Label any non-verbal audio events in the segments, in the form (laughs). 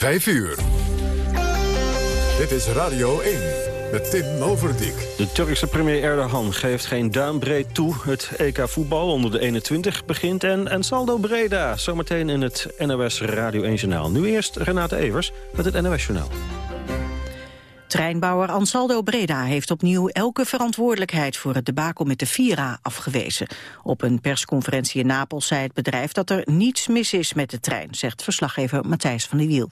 5 uur. Dit is Radio 1 met Tim Overdijk. De Turkse premier Erdogan geeft geen duimbreed toe. Het EK voetbal onder de 21 begint. En, en Saldo Breda, zometeen in het NOS Radio 1 Journaal. Nu eerst Renate Evers met het NOS Journaal. Treinbouwer Ansaldo Breda heeft opnieuw elke verantwoordelijkheid voor het debakel met de Vira afgewezen. Op een persconferentie in Napels zei het bedrijf dat er niets mis is met de trein, zegt verslaggever Matthijs van der Wiel.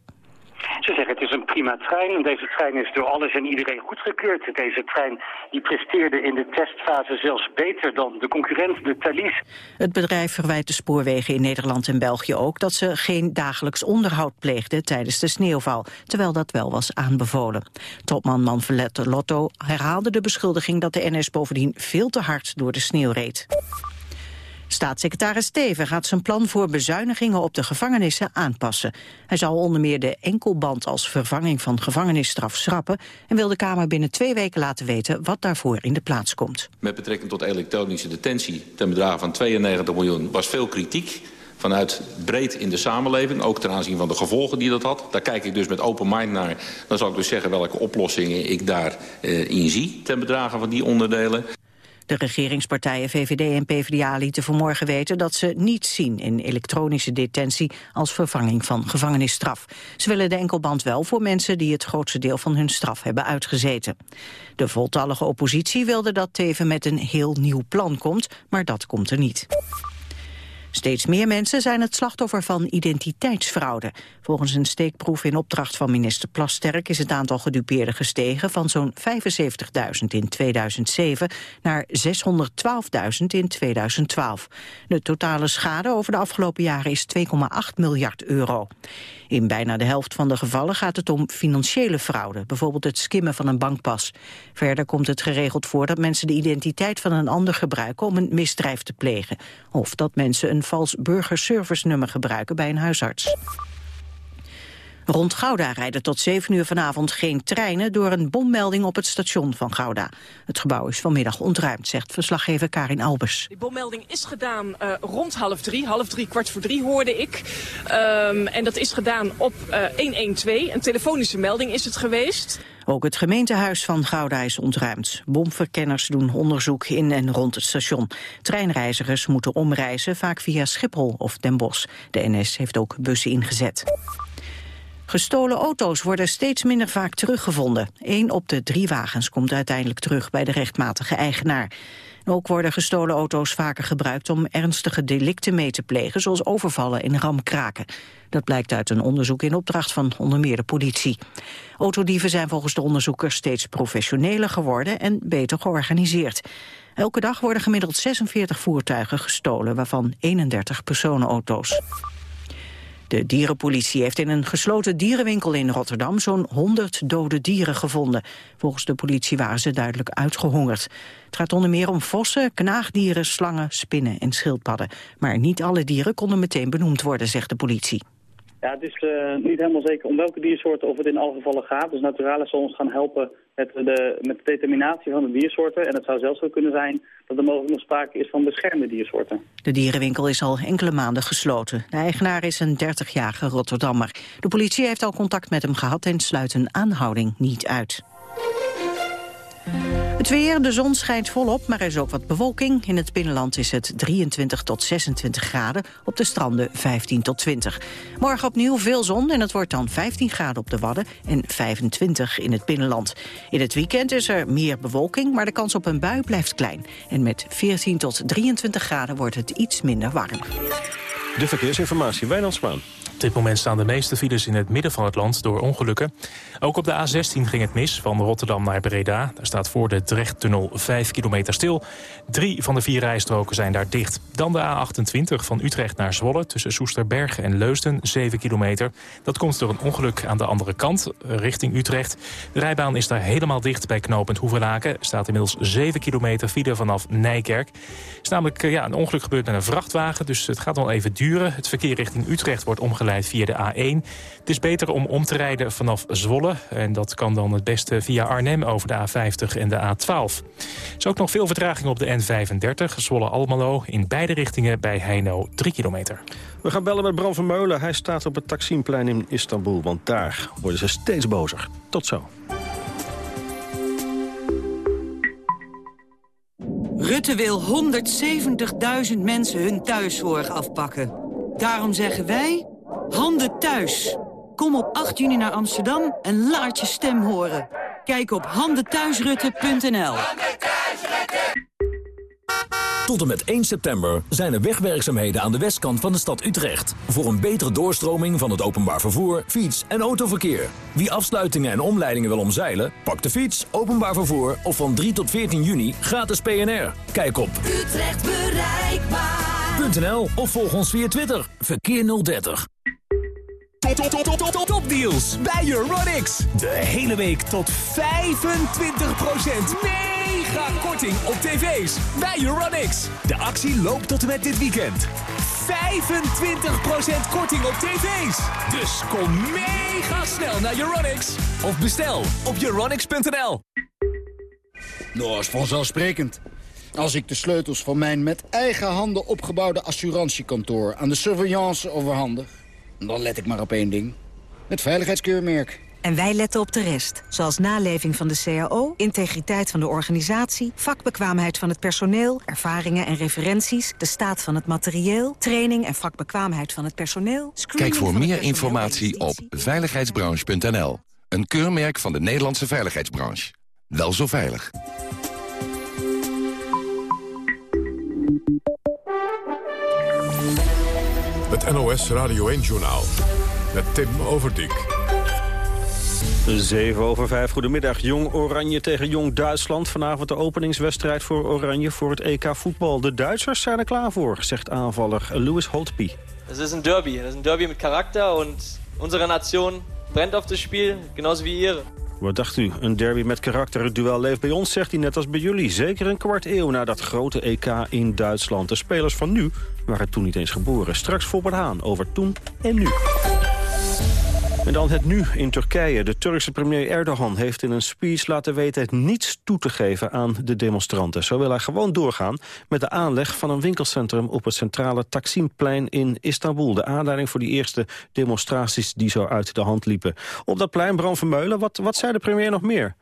Ze zeggen het is een prima trein en deze trein is door alles en iedereen goedgekeurd. Deze trein die presteerde in de testfase zelfs beter dan de concurrent, de Thalys. Het bedrijf verwijt de spoorwegen in Nederland en België ook dat ze geen dagelijks onderhoud pleegden tijdens de sneeuwval, terwijl dat wel was aanbevolen. Topman Manfred Lotto herhaalde de beschuldiging dat de NS bovendien veel te hard door de sneeuw reed. Staatssecretaris Steven gaat zijn plan voor bezuinigingen op de gevangenissen aanpassen. Hij zal onder meer de enkelband als vervanging van gevangenisstraf schrappen... en wil de Kamer binnen twee weken laten weten wat daarvoor in de plaats komt. Met betrekking tot elektronische detentie ten bedrage van 92 miljoen was veel kritiek vanuit breed in de samenleving, ook ten aanzien van de gevolgen die dat had. Daar kijk ik dus met open mind naar. Dan zal ik dus zeggen welke oplossingen ik daarin in zie ten bedrage van die onderdelen. De regeringspartijen VVD en PvdA lieten vanmorgen weten dat ze niet zien in elektronische detentie als vervanging van gevangenisstraf. Ze willen de enkelband wel voor mensen die het grootste deel van hun straf hebben uitgezeten. De voltallige oppositie wilde dat Teven met een heel nieuw plan komt, maar dat komt er niet. Steeds meer mensen zijn het slachtoffer van identiteitsfraude. Volgens een steekproef in opdracht van minister Plasterk... is het aantal gedupeerden gestegen van zo'n 75.000 in 2007... naar 612.000 in 2012. De totale schade over de afgelopen jaren is 2,8 miljard euro. In bijna de helft van de gevallen gaat het om financiële fraude, bijvoorbeeld het skimmen van een bankpas. Verder komt het geregeld voor dat mensen de identiteit van een ander gebruiken om een misdrijf te plegen. Of dat mensen een vals burgerservice-nummer gebruiken bij een huisarts. Rond Gouda rijden tot 7 uur vanavond geen treinen... door een bommelding op het station van Gouda. Het gebouw is vanmiddag ontruimd, zegt verslaggever Karin Albers. Die bommelding is gedaan uh, rond half drie. Half drie, kwart voor drie hoorde ik. Um, en dat is gedaan op uh, 112. Een telefonische melding is het geweest. Ook het gemeentehuis van Gouda is ontruimd. Bomverkenners doen onderzoek in en rond het station. Treinreizigers moeten omreizen, vaak via Schiphol of Den Bosch. De NS heeft ook bussen ingezet. Gestolen auto's worden steeds minder vaak teruggevonden. Eén op de drie wagens komt uiteindelijk terug bij de rechtmatige eigenaar. Ook worden gestolen auto's vaker gebruikt om ernstige delicten mee te plegen, zoals overvallen en ramkraken. Dat blijkt uit een onderzoek in opdracht van onder meer de politie. Autodieven zijn volgens de onderzoekers steeds professioneler geworden en beter georganiseerd. Elke dag worden gemiddeld 46 voertuigen gestolen, waarvan 31 personenauto's. De dierenpolitie heeft in een gesloten dierenwinkel in Rotterdam zo'n 100 dode dieren gevonden. Volgens de politie waren ze duidelijk uitgehongerd. Het gaat onder meer om vossen, knaagdieren, slangen, spinnen en schildpadden. Maar niet alle dieren konden meteen benoemd worden, zegt de politie. Ja, het is uh, niet helemaal zeker om welke diersoorten of het in alle gevallen gaat. Dus Naturalis zal ons gaan helpen met de, met de determinatie van de diersoorten. En het zou zelfs zo kunnen zijn dat er mogelijk nog sprake is van beschermde diersoorten. De dierenwinkel is al enkele maanden gesloten. De eigenaar is een 30-jarige Rotterdammer. De politie heeft al contact met hem gehad en sluit een aanhouding niet uit. Het weer, de zon schijnt volop, maar er is ook wat bewolking. In het binnenland is het 23 tot 26 graden, op de stranden 15 tot 20. Morgen opnieuw veel zon en het wordt dan 15 graden op de Wadden... en 25 in het binnenland. In het weekend is er meer bewolking, maar de kans op een bui blijft klein. En met 14 tot 23 graden wordt het iets minder warm. De verkeersinformatie, Wijnand Spaan. Op dit moment staan de meeste files in het midden van het land door ongelukken. Ook op de A16 ging het mis, van Rotterdam naar Breda. Daar staat voor de Drechttunnel 5 kilometer stil. Drie van de vier rijstroken zijn daar dicht. Dan de A28 van Utrecht naar Zwolle tussen Soesterberg en Leusden, 7 kilometer. Dat komt door een ongeluk aan de andere kant, richting Utrecht. De rijbaan is daar helemaal dicht bij knooppunt Hoevelaken. Staat inmiddels 7 kilometer file vanaf Nijkerk. Is namelijk ja, een ongeluk gebeurd met een vrachtwagen, dus het gaat nog even duren. Het verkeer richting Utrecht wordt omgeleid via de A1. Het is beter om om te rijden vanaf Zwolle. En dat kan dan het beste via Arnhem over de A50 en de A12. Er is ook nog veel vertraging op de N35, Zwolle-Almelo. In beide richtingen bij Heino 3 kilometer. We gaan bellen met Bram van Meulen. Hij staat op het Taksimplein in Istanbul, want daar worden ze steeds bozer. Tot zo. Rutte wil 170.000 mensen hun thuiszorg afpakken. Daarom zeggen wij, handen thuis. Kom op 8 juni naar Amsterdam en laat je stem horen. Kijk op handenthuisrutte.nl. Tot en met 1 september zijn er wegwerkzaamheden aan de westkant van de stad Utrecht. Voor een betere doorstroming van het openbaar vervoer, fiets- en autoverkeer. Wie afsluitingen en omleidingen wil omzeilen, pak de fiets, openbaar vervoer of van 3 tot 14 juni gratis PNR. Kijk op Utrecht bereikbaar.nl of volg ons via Twitter. Verkeer 030. Top, top, top, top, top, topdeals bij Euronics. De hele week tot 25% mega korting op tv's bij Euronics. De actie loopt tot en met dit weekend. 25% korting op tv's. Dus kom mega snel naar Euronics. Of bestel op euronics.nl. Nou, is vanzelfsprekend. Als ik de sleutels van mijn met eigen handen opgebouwde assurantiekantoor... aan de surveillance overhandig dan let ik maar op één ding. Het veiligheidskeurmerk. En wij letten op de rest. Zoals naleving van de CAO, integriteit van de organisatie... vakbekwaamheid van het personeel, ervaringen en referenties... de staat van het materieel, training en vakbekwaamheid van het personeel... Kijk voor meer informatie op veiligheidsbranche.nl. Een keurmerk van de Nederlandse veiligheidsbranche. Wel zo veilig. Het NOS Radio 1-journaal met Tim Overdijk. 7 over 5, goedemiddag. Jong Oranje tegen Jong Duitsland. Vanavond de openingswedstrijd voor Oranje voor het EK voetbal. De Duitsers zijn er klaar voor, zegt aanvaller Louis Holtby. Het is een derby. Het is een derby met karakter. En onze nation brennt op het spel, genauso wie ihre. Wat dacht u? Een derby met karakter. Het duel leeft bij ons, zegt hij net als bij jullie. Zeker een kwart eeuw na dat grote EK in Duitsland. De spelers van nu waren toen niet eens geboren. Straks Volbert Haan over toen en nu. En dan het nu in Turkije. De Turkse premier Erdogan heeft in een speech laten weten... niets toe te geven aan de demonstranten. Zo wil hij gewoon doorgaan met de aanleg van een winkelcentrum... op het centrale Taksimplein in Istanbul. De aanleiding voor die eerste demonstraties die zo uit de hand liepen. Op dat plein, Bram Vermeulen, wat, wat zei de premier nog meer?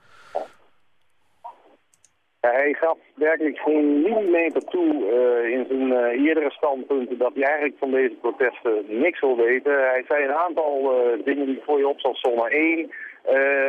Hij gaf werkelijk geen millimeter toe uh, in zijn uh, eerdere standpunten dat hij eigenlijk van deze protesten niks wil weten. Hij zei een aantal uh, dingen die voor je op zal sommen. Eén,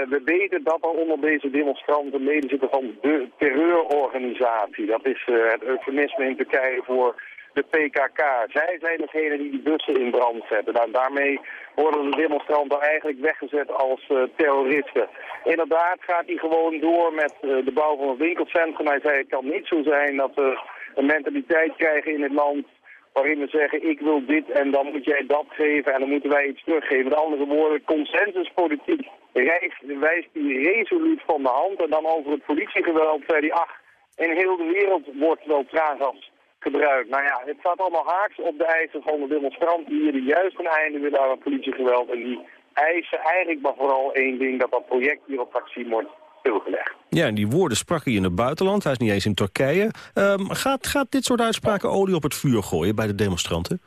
we weten dat er onder deze demonstranten leden zitten van de terreurorganisatie. Dat is het eufemisme in Turkije voor de PKK. Zij zijn degene die die bussen in brand zetten. Nou, daarmee worden de demonstranten eigenlijk weggezet als uh, terroristen. Inderdaad gaat hij gewoon door met uh, de bouw van een winkelcentrum. Hij zei het kan niet zo zijn dat we een mentaliteit krijgen in het land waarin we zeggen ik wil dit en dan moet jij dat geven en dan moeten wij iets teruggeven. Met andere woorden, consensuspolitiek wijst, wijst hij resoluut van de hand. En dan over het politiegeweld zei hij, ach, in heel de wereld wordt wel traangas gebruikt. Nou ja, het staat allemaal haaks op de eisen van de demonstranten die hier juist een einde willen aan het politiegeweld. En die eisen eigenlijk maar vooral één ding, dat dat project hier op wordt stilgelegd. Ja, en die woorden sprak hij in het buitenland. Hij is niet eens in Turkije. Um, gaat, gaat dit soort uitspraken olie op het vuur gooien bij de demonstranten?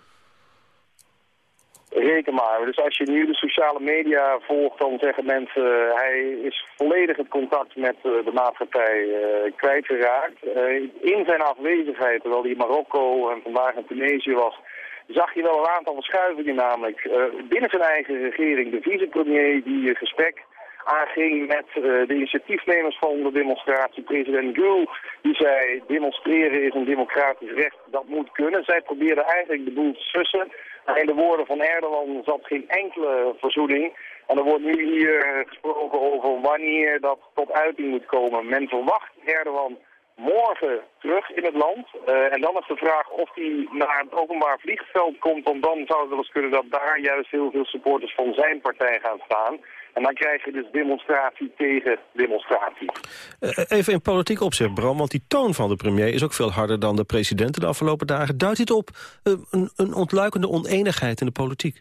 Reken maar. Dus als je nu de sociale media volgt, dan zeggen mensen... Uh, hij is volledig het contact met uh, de maatschappij uh, kwijtgeraakt. in zijn afwezigheid, terwijl hij in Marokko en vandaag in Tunesië was... zag je wel een aantal verschuivingen namelijk. binnen zijn eigen regering, de vicepremier die gesprek aanging met de initiatiefnemers van de demonstratie. President Gül, die zei demonstreren is een democratisch recht, dat moet kunnen. Zij probeerden eigenlijk de boel te sussen... In de woorden van Erdogan zat geen enkele verzoening. En er wordt nu hier gesproken over wanneer dat tot uiting moet komen. Men verwacht Erdogan morgen terug in het land. Eh, en dan is de vraag of hij naar het openbaar vliegveld komt. Want dan zou het wel eens kunnen dat daar juist heel veel supporters van zijn partij gaan staan. En dan krijg je dus demonstratie tegen demonstratie. Uh, even in politiek opzicht, Bram, want die toon van de premier is ook veel harder dan de president de afgelopen dagen. Duidt dit op uh, een, een ontluikende oneenigheid in de politiek?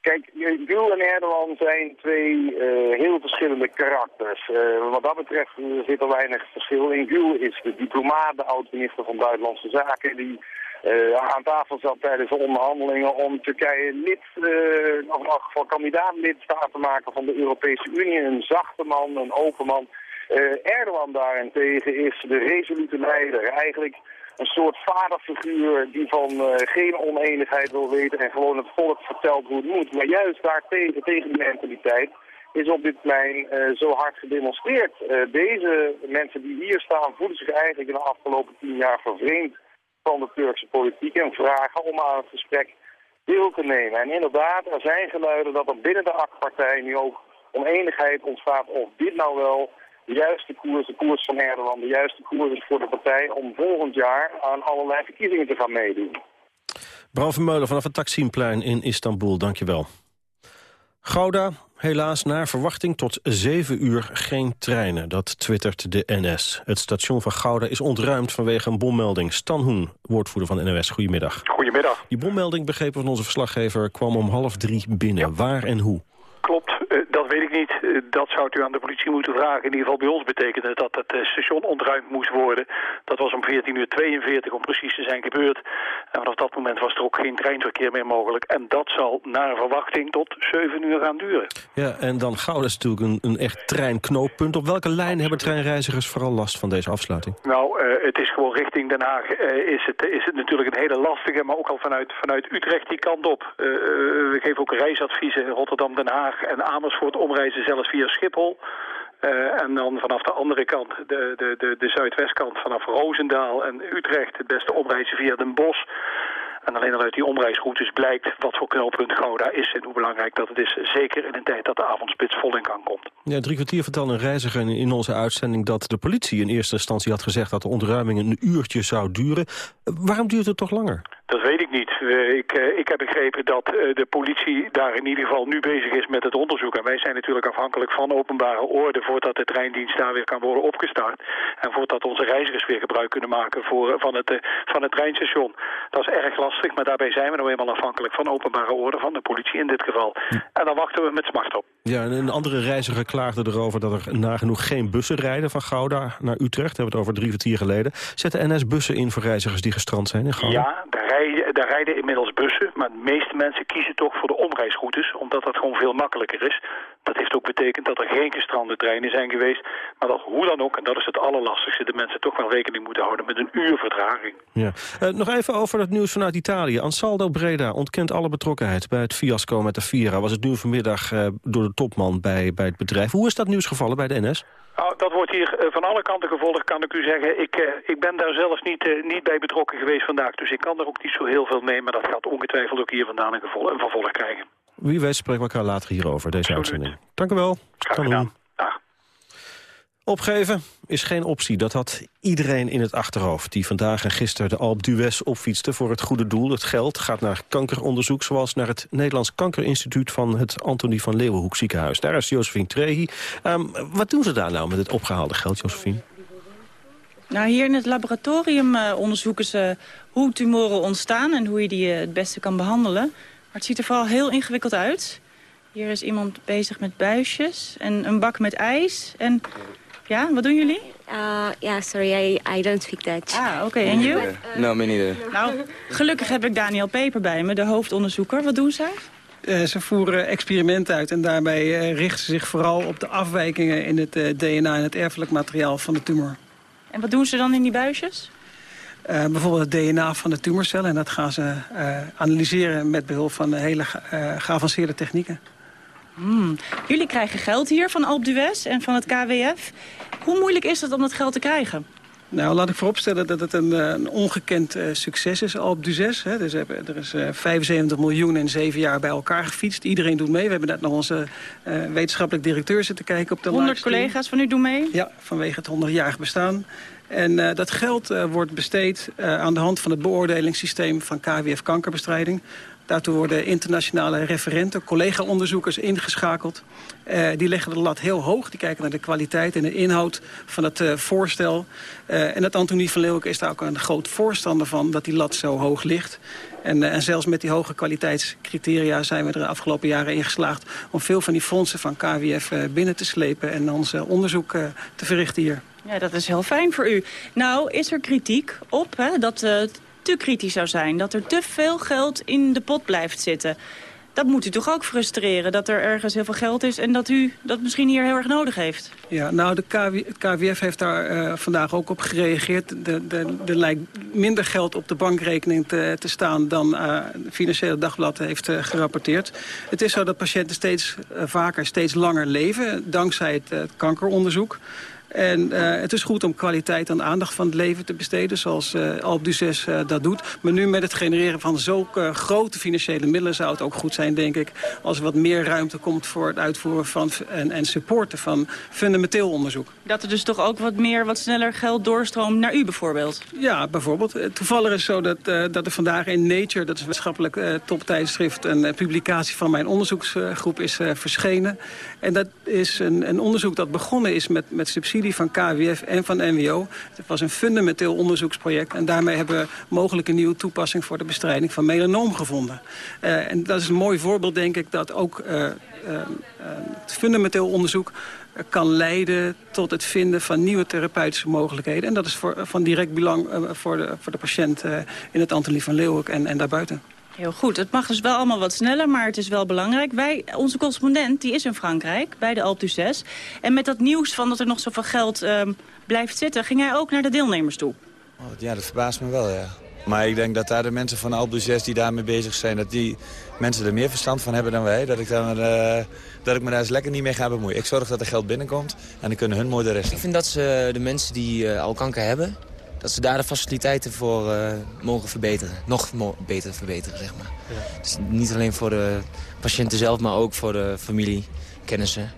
Kijk, Gül en Erdogan zijn twee uh, heel verschillende karakters. Uh, wat dat betreft zit er weinig verschil in. Gül is de diplomaat, de oud-minister van Buitenlandse Zaken... die aan tafel zat tijdens de onderhandelingen om Turkije lid, of in elk geval kandidaat-lidstaat te maken van de Europese Unie. Een zachte man, een open man. Erdogan daarentegen is de resolute leider. Eigenlijk een soort vaderfiguur die van geen oneenigheid wil weten en gewoon het volk vertelt hoe het moet. Maar juist daartegen, tegen die mentaliteit, is op dit plein zo hard gedemonstreerd. Deze mensen die hier staan voelen zich eigenlijk in de afgelopen tien jaar vervreemd van de Turkse politiek en vragen om aan het gesprek deel te nemen. En inderdaad, er zijn geluiden dat er binnen de AK-partij nu ook oneenigheid ontstaat of dit nou wel de juiste koers, de koers van Erdogan, de juiste koers is voor de partij om volgend jaar aan allerlei verkiezingen te gaan meedoen. Bram Vermeulen vanaf het Taksimplein in Istanbul, dankjewel. Gouda, helaas naar verwachting tot 7 uur geen treinen. Dat twittert de NS. Het station van Gouda is ontruimd vanwege een bommelding. Stan Hoen, woordvoerder van de NOS, goedemiddag. Goedemiddag. Die bommelding, begrepen van onze verslaggever, kwam om half drie binnen. Waar en hoe? Dat weet ik niet. Uh, dat zou u aan de politie moeten vragen. In ieder geval bij ons betekende dat het uh, station ontruimd moest worden. Dat was om 14 uur 42 om precies te zijn gebeurd. En vanaf dat moment was er ook geen treinverkeer meer mogelijk. En dat zal naar verwachting tot 7 uur gaan duren. Ja, en dan Gouda is natuurlijk een, een echt treinknooppunt. Op welke lijn hebben treinreizigers vooral last van deze afsluiting? Nou, het is gewoon richting Den Haag is, het, is het natuurlijk een hele lastige. Maar ook al vanuit, vanuit Utrecht die kant op. we geven ook reisadviezen Rotterdam-Den Haag en Amersfoort omreizen zelfs via Schiphol. Uh, en dan vanaf de andere kant, de, de, de, de zuidwestkant, vanaf Roosendaal en Utrecht, het beste omreizen via Den Bosch. En alleen al uit die omreisroutes blijkt wat voor knelpunt Gouda is en hoe belangrijk dat het is. Zeker in een tijd dat de avondspits vol in gang komt. Ja, drie kwartier vertelde een reiziger in onze uitzending dat de politie in eerste instantie had gezegd dat de ontruiming een uurtje zou duren. Waarom duurt het toch langer? Dat weet ik niet. Uh, ik, uh, ik heb begrepen dat uh, de politie daar in ieder geval nu bezig is met het onderzoek. En wij zijn natuurlijk afhankelijk van openbare orde voordat de treindienst daar weer kan worden opgestart. En voordat onze reizigers weer gebruik kunnen maken voor, van, het, van het treinstation. Dat is erg lastig, maar daarbij zijn we nou eenmaal afhankelijk van openbare orde, van de politie in dit geval. En dan wachten we met smart op. Ja, en een andere reiziger klaagde erover dat er nagenoeg geen bussen rijden van Gouda naar Utrecht. Daar hebben we het over drie kwartier geleden. Zetten NS bussen in voor reizigers die gestrand zijn in Gouda? Ja, daar rijden, daar rijden inmiddels bussen, maar de meeste mensen kiezen toch voor de omreisroutes, omdat dat gewoon veel makkelijker is. Dat heeft ook betekend dat er geen gestrande treinen zijn geweest, maar dat hoe dan ook, en dat is het allerlastigste, de mensen toch wel rekening moeten houden met een uur vertraging. Ja. Uh, nog even over het nieuws vanuit Italië. Ansaldo Breda ontkent alle betrokkenheid bij het fiasco met de Vira. Was het nu vanmiddag uh, door de topman bij, bij het bedrijf. Hoe is dat nieuws gevallen bij de NS? Nou, dat wordt hier uh, van alle kanten gevolgd, kan ik u zeggen. Ik, ik ben daar zelfs niet, niet bij betrokken geweest vandaag, dus ik kan er ook niet zo heel veel mee. Maar dat gaat ongetwijfeld ook hier vandaan een, gevol een vervolg krijgen. Wie weet spreken we elkaar later hierover, deze Absoluut. uitzending. Dank u wel. Graag. Opgeven is geen optie. Dat had iedereen in het achterhoofd die vandaag en gisteren de Alp d'Huez opfietste voor het goede doel. Het geld gaat naar kankeronderzoek, zoals naar het Nederlands Kankerinstituut van het Antonie van Leeuwenhoek ziekenhuis. Daar is Josephine Trehi. Um, wat doen ze daar nou met het opgehaalde geld, Josephine? Nou, hier in het laboratorium uh, onderzoeken ze hoe tumoren ontstaan en hoe je die uh, het beste kan behandelen. Maar het ziet er vooral heel ingewikkeld uit. Hier is iemand bezig met buisjes en een bak met ijs en... Ja, wat doen jullie? Uh, yeah, sorry, I, I don't speak Dutch. Ah, oké. Okay. En you? No, me neither. Nou, gelukkig heb ik Daniel Peper bij me, de hoofdonderzoeker. Wat doen zij? Uh, ze voeren experimenten uit en daarbij uh, richten ze zich vooral op de afwijkingen in het uh, DNA en het erfelijk materiaal van de tumor. En wat doen ze dan in die buisjes? bijvoorbeeld het DNA van de tumorcel en dat gaan ze analyseren met behulp van hele geavanceerde technieken. Hmm. Jullie krijgen geld hier van Alp d'Huez en van het KWF. Hoe moeilijk is het om dat geld te krijgen? Nou, laat ik vooropstellen dat het een, eh, een ongekend uh, succes is, Alp d'Huez. Dus er is uh, 75 miljoen in zeven jaar bij elkaar gefietst. Iedereen doet mee. We hebben net nog onze uh, wetenschappelijk directeur zitten kijken op de 100 collega's van u doen mee? Ja, vanwege het 100-jarig bestaan. En dat geld wordt besteed aan de hand van het beoordelingssysteem van KWF kankerbestrijding. Daartoe worden internationale referenten, collega-onderzoekers ingeschakeld. Uh, die leggen de lat heel hoog. Die kijken naar de kwaliteit en de inhoud van het uh, voorstel. Uh, en dat Antonie van Leeuwen is daar ook een groot voorstander van... dat die lat zo hoog ligt. En, en zelfs met die hoge kwaliteitscriteria zijn we er de afgelopen jaren in geslaagd... om veel van die fondsen van KWF binnen te slepen... en ons onderzoek te verrichten hier. Ja, dat is heel fijn voor u. Nou, is er kritiek op hè, dat te kritisch zou zijn. Dat er te veel geld in de pot blijft zitten. Dat moet u toch ook frustreren, dat er ergens heel veel geld is... en dat u dat misschien hier heel erg nodig heeft? Ja, nou, de het KWF heeft daar uh, vandaag ook op gereageerd. Er lijkt minder geld op de bankrekening te, te staan... dan uh, Financiële Dagblad heeft uh, gerapporteerd. Het is zo dat patiënten steeds vaker, steeds langer leven... dankzij het kankeronderzoek. En uh, het is goed om kwaliteit en aandacht van het leven te besteden... zoals uh, Alp Duces uh, dat doet. Maar nu met het genereren van zulke grote financiële middelen... zou het ook goed zijn, denk ik... als er wat meer ruimte komt voor het uitvoeren van... en, en supporten van fundamenteel onderzoek. Dat er dus toch ook wat meer, wat sneller geld doorstroomt naar u bijvoorbeeld? Ja, bijvoorbeeld. Toevallig is het zo dat, dat er vandaag in Nature... dat is een wetenschappelijk toptijdschrift... een publicatie van mijn onderzoeksgroep is verschenen. En dat is een, een onderzoek dat begonnen is met, met subsidie van KWF en van NWO. Het was een fundamenteel onderzoeksproject. En daarmee hebben we mogelijk een nieuwe toepassing voor de bestrijding van melanoom gevonden. Uh, en dat is een mooi voorbeeld, denk ik, dat ook uh, uh, het fundamenteel onderzoek kan leiden tot het vinden van nieuwe therapeutische mogelijkheden. En dat is voor, van direct belang voor, de, voor de patiënt in het Antonie van Leeuwenhoek en, en daarbuiten. Heel goed. Het mag dus wel allemaal wat sneller, maar het is wel belangrijk. Wij, onze correspondent die is in Frankrijk, bij de Alpe d'Huez. En met dat nieuws van dat er nog zoveel geld um, blijft zitten... ging hij ook naar de deelnemers toe. Oh, ja, dat verbaast me wel, ja. Maar ik denk dat daar de mensen van de Alpe d'Huez die daarmee bezig zijn... dat die mensen er meer verstand van hebben dan wij. Dat ik, dan, uh, dat ik me daar eens lekker niet mee ga bemoeien. Ik zorg dat er geld binnenkomt en dan kunnen hun mooi de rest Ik vind dat ze de mensen die uh, al kanker hebben dat ze daar de faciliteiten voor uh, mogen verbeteren. Nog beter verbeteren, zeg maar. Ja. Dus niet alleen voor de patiënten zelf, maar ook voor de familie, kennissen.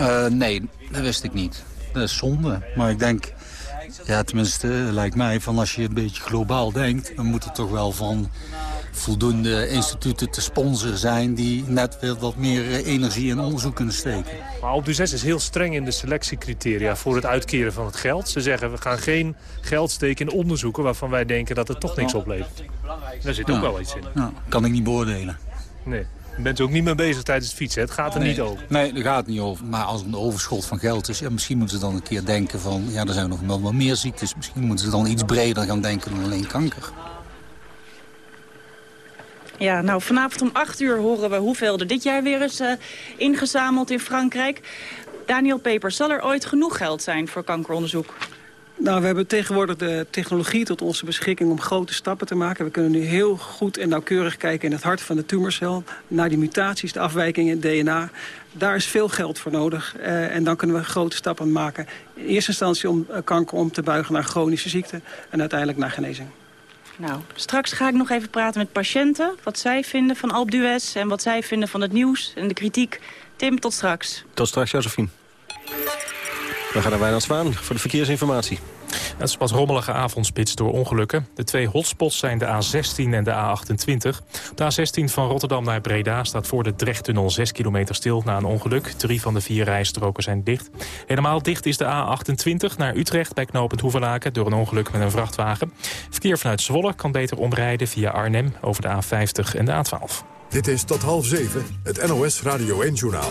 Uh, nee, dat wist ik niet. Dat is zonde. Maar ik denk, ja, tenminste, lijkt mij, van als je een beetje globaal denkt... dan moet het toch wel van voldoende instituten te sponsoren zijn... die net weer wat meer eh, energie en onderzoek kunnen steken. Maar Alp is heel streng in de selectiecriteria voor het uitkeren van het geld. Ze zeggen we gaan geen geld steken in onderzoeken waarvan wij denken dat het toch niks oplevert. Daar zit ook wel iets in. Nou, kan ik niet beoordelen. Nee. Je bent er ook niet mee bezig tijdens het fietsen. Het gaat er nee, niet over. Nee, daar gaat het niet over. Maar als het een overschot van geld is... Ja, misschien moeten ze dan een keer denken van... ja, er zijn nog wel wat meer ziektes. Misschien moeten ze dan iets breder gaan denken dan alleen kanker. Ja, nou vanavond om 8 uur horen we hoeveel er dit jaar weer is uh, ingezameld in Frankrijk. Daniel Peper, zal er ooit genoeg geld zijn voor kankeronderzoek? Nou, we hebben tegenwoordig de technologie tot onze beschikking om grote stappen te maken. We kunnen nu heel goed en nauwkeurig kijken in het hart van de tumorcel... naar die mutaties, de afwijkingen in het DNA. Daar is veel geld voor nodig. Uh, en dan kunnen we grote stappen maken. In eerste instantie om uh, kanker om te buigen naar chronische ziekte... en uiteindelijk naar genezing. Nou, straks ga ik nog even praten met patiënten. Wat zij vinden van Alp d'Huez en wat zij vinden van het nieuws en de kritiek. Tim, tot straks. Tot straks, Josephine. We gaan naar Wijnand Zwaan voor de verkeersinformatie. Het is pas rommelige avondspits door ongelukken. De twee hotspots zijn de A16 en de A28. De A16 van Rotterdam naar Breda staat voor de Drechttunnel 6 kilometer stil na een ongeluk. Drie van de vier rijstroken zijn dicht. Helemaal dicht is de A28 naar Utrecht bij knooppunt Hoevelaken... door een ongeluk met een vrachtwagen. Verkeer vanuit Zwolle kan beter omrijden via Arnhem over de A50 en de A12. Dit is tot half zeven, het NOS Radio 1-journaal.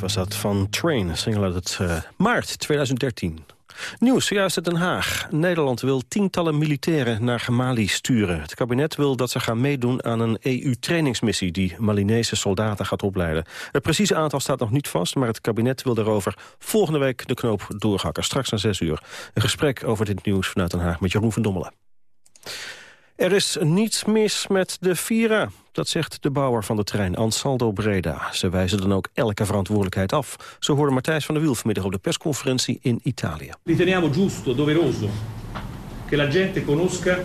Was dat van Train, single uit het eh, maart 2013. Nieuws, juist uit Den Haag. Nederland wil tientallen militairen naar Mali sturen. Het kabinet wil dat ze gaan meedoen aan een EU-trainingsmissie... die Malinese soldaten gaat opleiden. Het precieze aantal staat nog niet vast... maar het kabinet wil daarover volgende week de knoop doorhakken. Straks na zes uur. Een gesprek over dit nieuws vanuit Den Haag met Jeroen van Dommelen. Er is niets mis met de Vira, dat zegt de bouwer van de trein Ansaldo Breda. Ze wijzen dan ook elke verantwoordelijkheid af. Zo hoorde Matthijs van der Wiel vanmiddag op de persconferentie in Italië. Riteniamo giusto, doveroso, che la gente conosca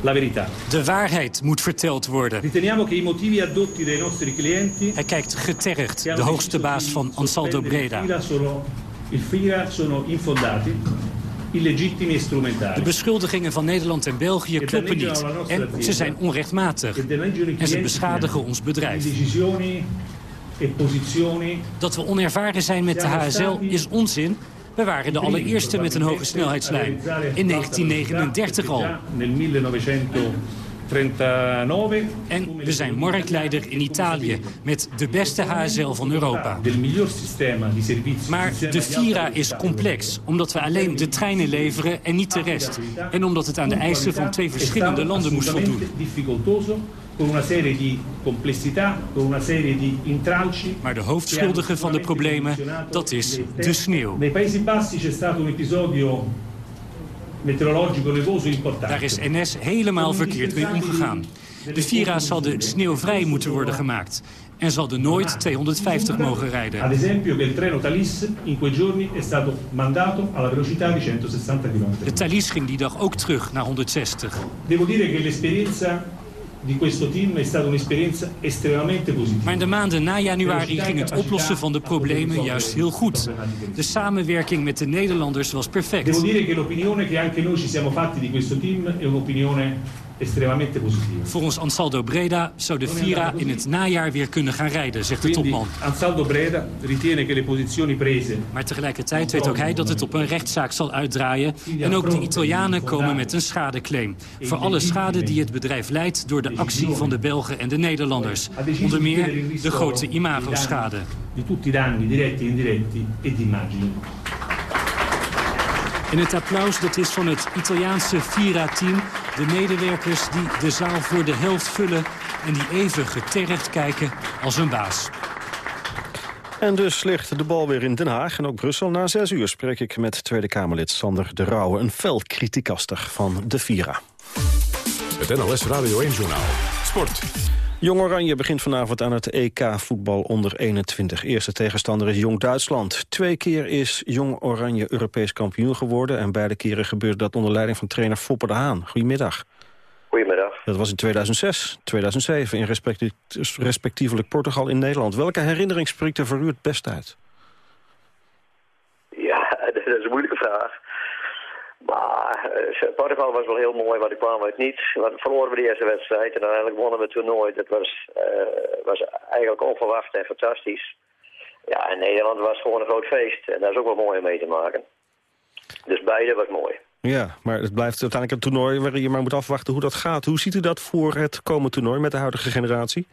la verità. De waarheid moet verteld worden. Riteniamo che i motivi addotti dai nostri clienti... Hij kijkt getergd, de hoogste baas van Ansaldo Breda. Il Fira sono, infondati. De beschuldigingen van Nederland en België kloppen niet. En ze zijn onrechtmatig. En ze beschadigen ons bedrijf. E. Dat we onervaren zijn met de HSL is onzin. We waren de allereerste met een hoge snelheidslijn. In 1939 al. 1939. En we zijn marktleider in Italië met de beste HSL van Europa. Maar de Vira is complex, omdat we alleen de treinen leveren en niet de rest. En omdat het aan de eisen van twee verschillende landen moest voldoen. Maar de hoofdschuldige van de problemen, dat is de sneeuw. Nei Paesi Bassi c'è stato un episodio. Daar is NS helemaal verkeerd mee omgegaan. De Vira zal de sneeuwvrij moeten worden gemaakt. En zal er nooit 250 mogen Ad rijden. esempio che il treno Thalys in quei giorni è stato mandato alla velocità di 160 km. De Thalys ging die dag ook terug naar 160. Devo dire che l'esperienza di questo team è stata un'esperienza estremamente positiva. Maar in de maanden na januari ging het oplossen van de problemen juist heel goed. De samenwerking met de Nederlanders was Devo perfect. dire che l'opinione che anche noi ci siamo fatti di questo team è un'opinione estremamente. Volgens Ansaldo Breda zou de Vira in het najaar weer kunnen gaan rijden, zegt de topman. Ansaldo Breda ritiene che le posizioni prese Maar tegelijkertijd weet ook hij dat het op een rechtszaak zal uitdraaien. En ook de Italianen komen met een schadeclaim. Voor alle schade die het bedrijf leidt door de actie van de Belgen en de Nederlanders. Onder meer de grote imagoschade. di tutti i danni diretti e indiretti e di. En het applaus dat is van het Italiaanse Vira-team. De medewerkers die de zaal voor de helft vullen... en die even getergd kijken als een baas. En dus ligt de bal weer in Den Haag en ook Brussel. Na zes uur spreek ik met Tweede Kamerlid Sander de Rauwe... een fel kritiekaster van de Vira. Het NLS Radio 1-journaal. Sport. Jong Oranje begint vanavond aan het EK voetbal onder 21. Eerste tegenstander is Jong Duitsland. Twee keer is Jong Oranje Europees kampioen geworden... en beide keren gebeurde dat onder leiding van trainer Foppe de Haan. Goedemiddag. Goedemiddag. Dat was in 2006, 2007 in respectie- respectievelijk Portugal in Nederland. Welke herinnering spreekt er voor u het best uit? Ja, (laughs) dat is een moeilijke vraag. Maar eh, Portugal was wel heel mooi, want ik kwam uit niets. We verloren we de eerste wedstrijd en uiteindelijk wonnen we het toernooi. Dat was, eh, was eigenlijk onverwacht en fantastisch. Ja, en Nederland was gewoon een groot feest. En dat is ook wel mooi om mee te maken. Dus beide was mooi. Ja, maar het blijft uiteindelijk een toernooi waarin je maar moet afwachten hoe dat gaat. Hoe ziet u dat voor het komende toernooi met de huidige generatie?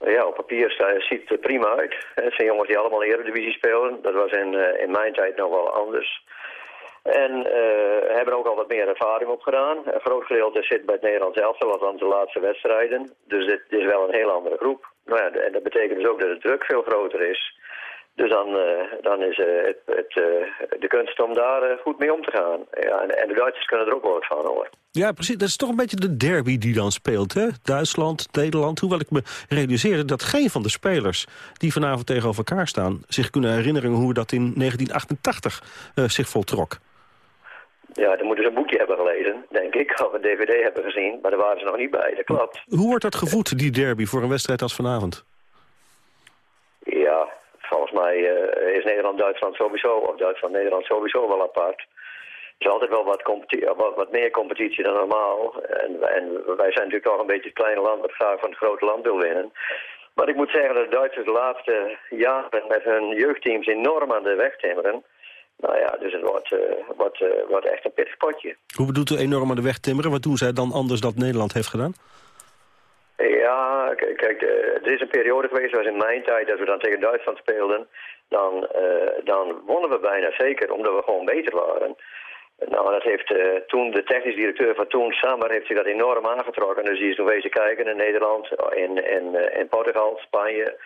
Ja, op papier ziet het er prima uit. Het zijn jongens die allemaal Eredivisie spelen. Dat was in, eh, in mijn tijd nog wel anders. En eh, hebben ook al wat meer ervaring opgedaan. Een groot gedeelte zit bij het Nederlands elftal, althans de laatste wedstrijden. Dus dit is wel een heel andere groep. Nou ja, en dat betekent dus ook dat de druk veel groter is. Dus dan, dan is het, het de kunst om daar goed mee om te gaan. Ja, en, en, de Duitsers kunnen er ook wel wat van hoor. Ja, precies. Dat is toch een beetje de derby die dan speelt, hè? Duitsland, Nederland. Hoewel ik me realiseerde dat geen van de spelers die vanavond tegenover elkaar staan... zich kunnen herinneren hoe dat in 1988 zich voltrok. Ja, dan moeten ze een boekje hebben gelezen, denk ik. Of een dvd hebben gezien, maar daar waren ze nog niet bij, dat klopt. Hoe wordt dat gevoed, die derby, voor een wedstrijd als vanavond? Ja, volgens mij uh, is Nederland-Duitsland sowieso, of Duitsland-Nederland sowieso wel apart. Er is altijd wel wat, wat, wat, meer competitie dan normaal. En, en, wij zijn natuurlijk toch een beetje het kleine land dat graag van het grote land wil winnen. Maar ik moet zeggen dat de Duitsers de laatste jaren met hun jeugdteams enorm aan de weg timmeren. Nou ja, dus het wordt, uh, wordt, uh, wordt echt een pittig potje. Hoe bedoelt u enorm aan de weg timmeren? Wat doen zij dan anders dan Nederland heeft gedaan? Ja, kijk, er is een periode geweest, zoals in mijn tijd, dat we dan tegen Duitsland speelden. Dan, uh, dan wonnen we bijna zeker, omdat we gewoon beter waren. Nou, dat heeft toen de technisch directeur van toen, Samar, heeft zich dat enorm aangetrokken. Dus die is nog wezen kijken in Nederland, in, in, in Portugal, Spanje,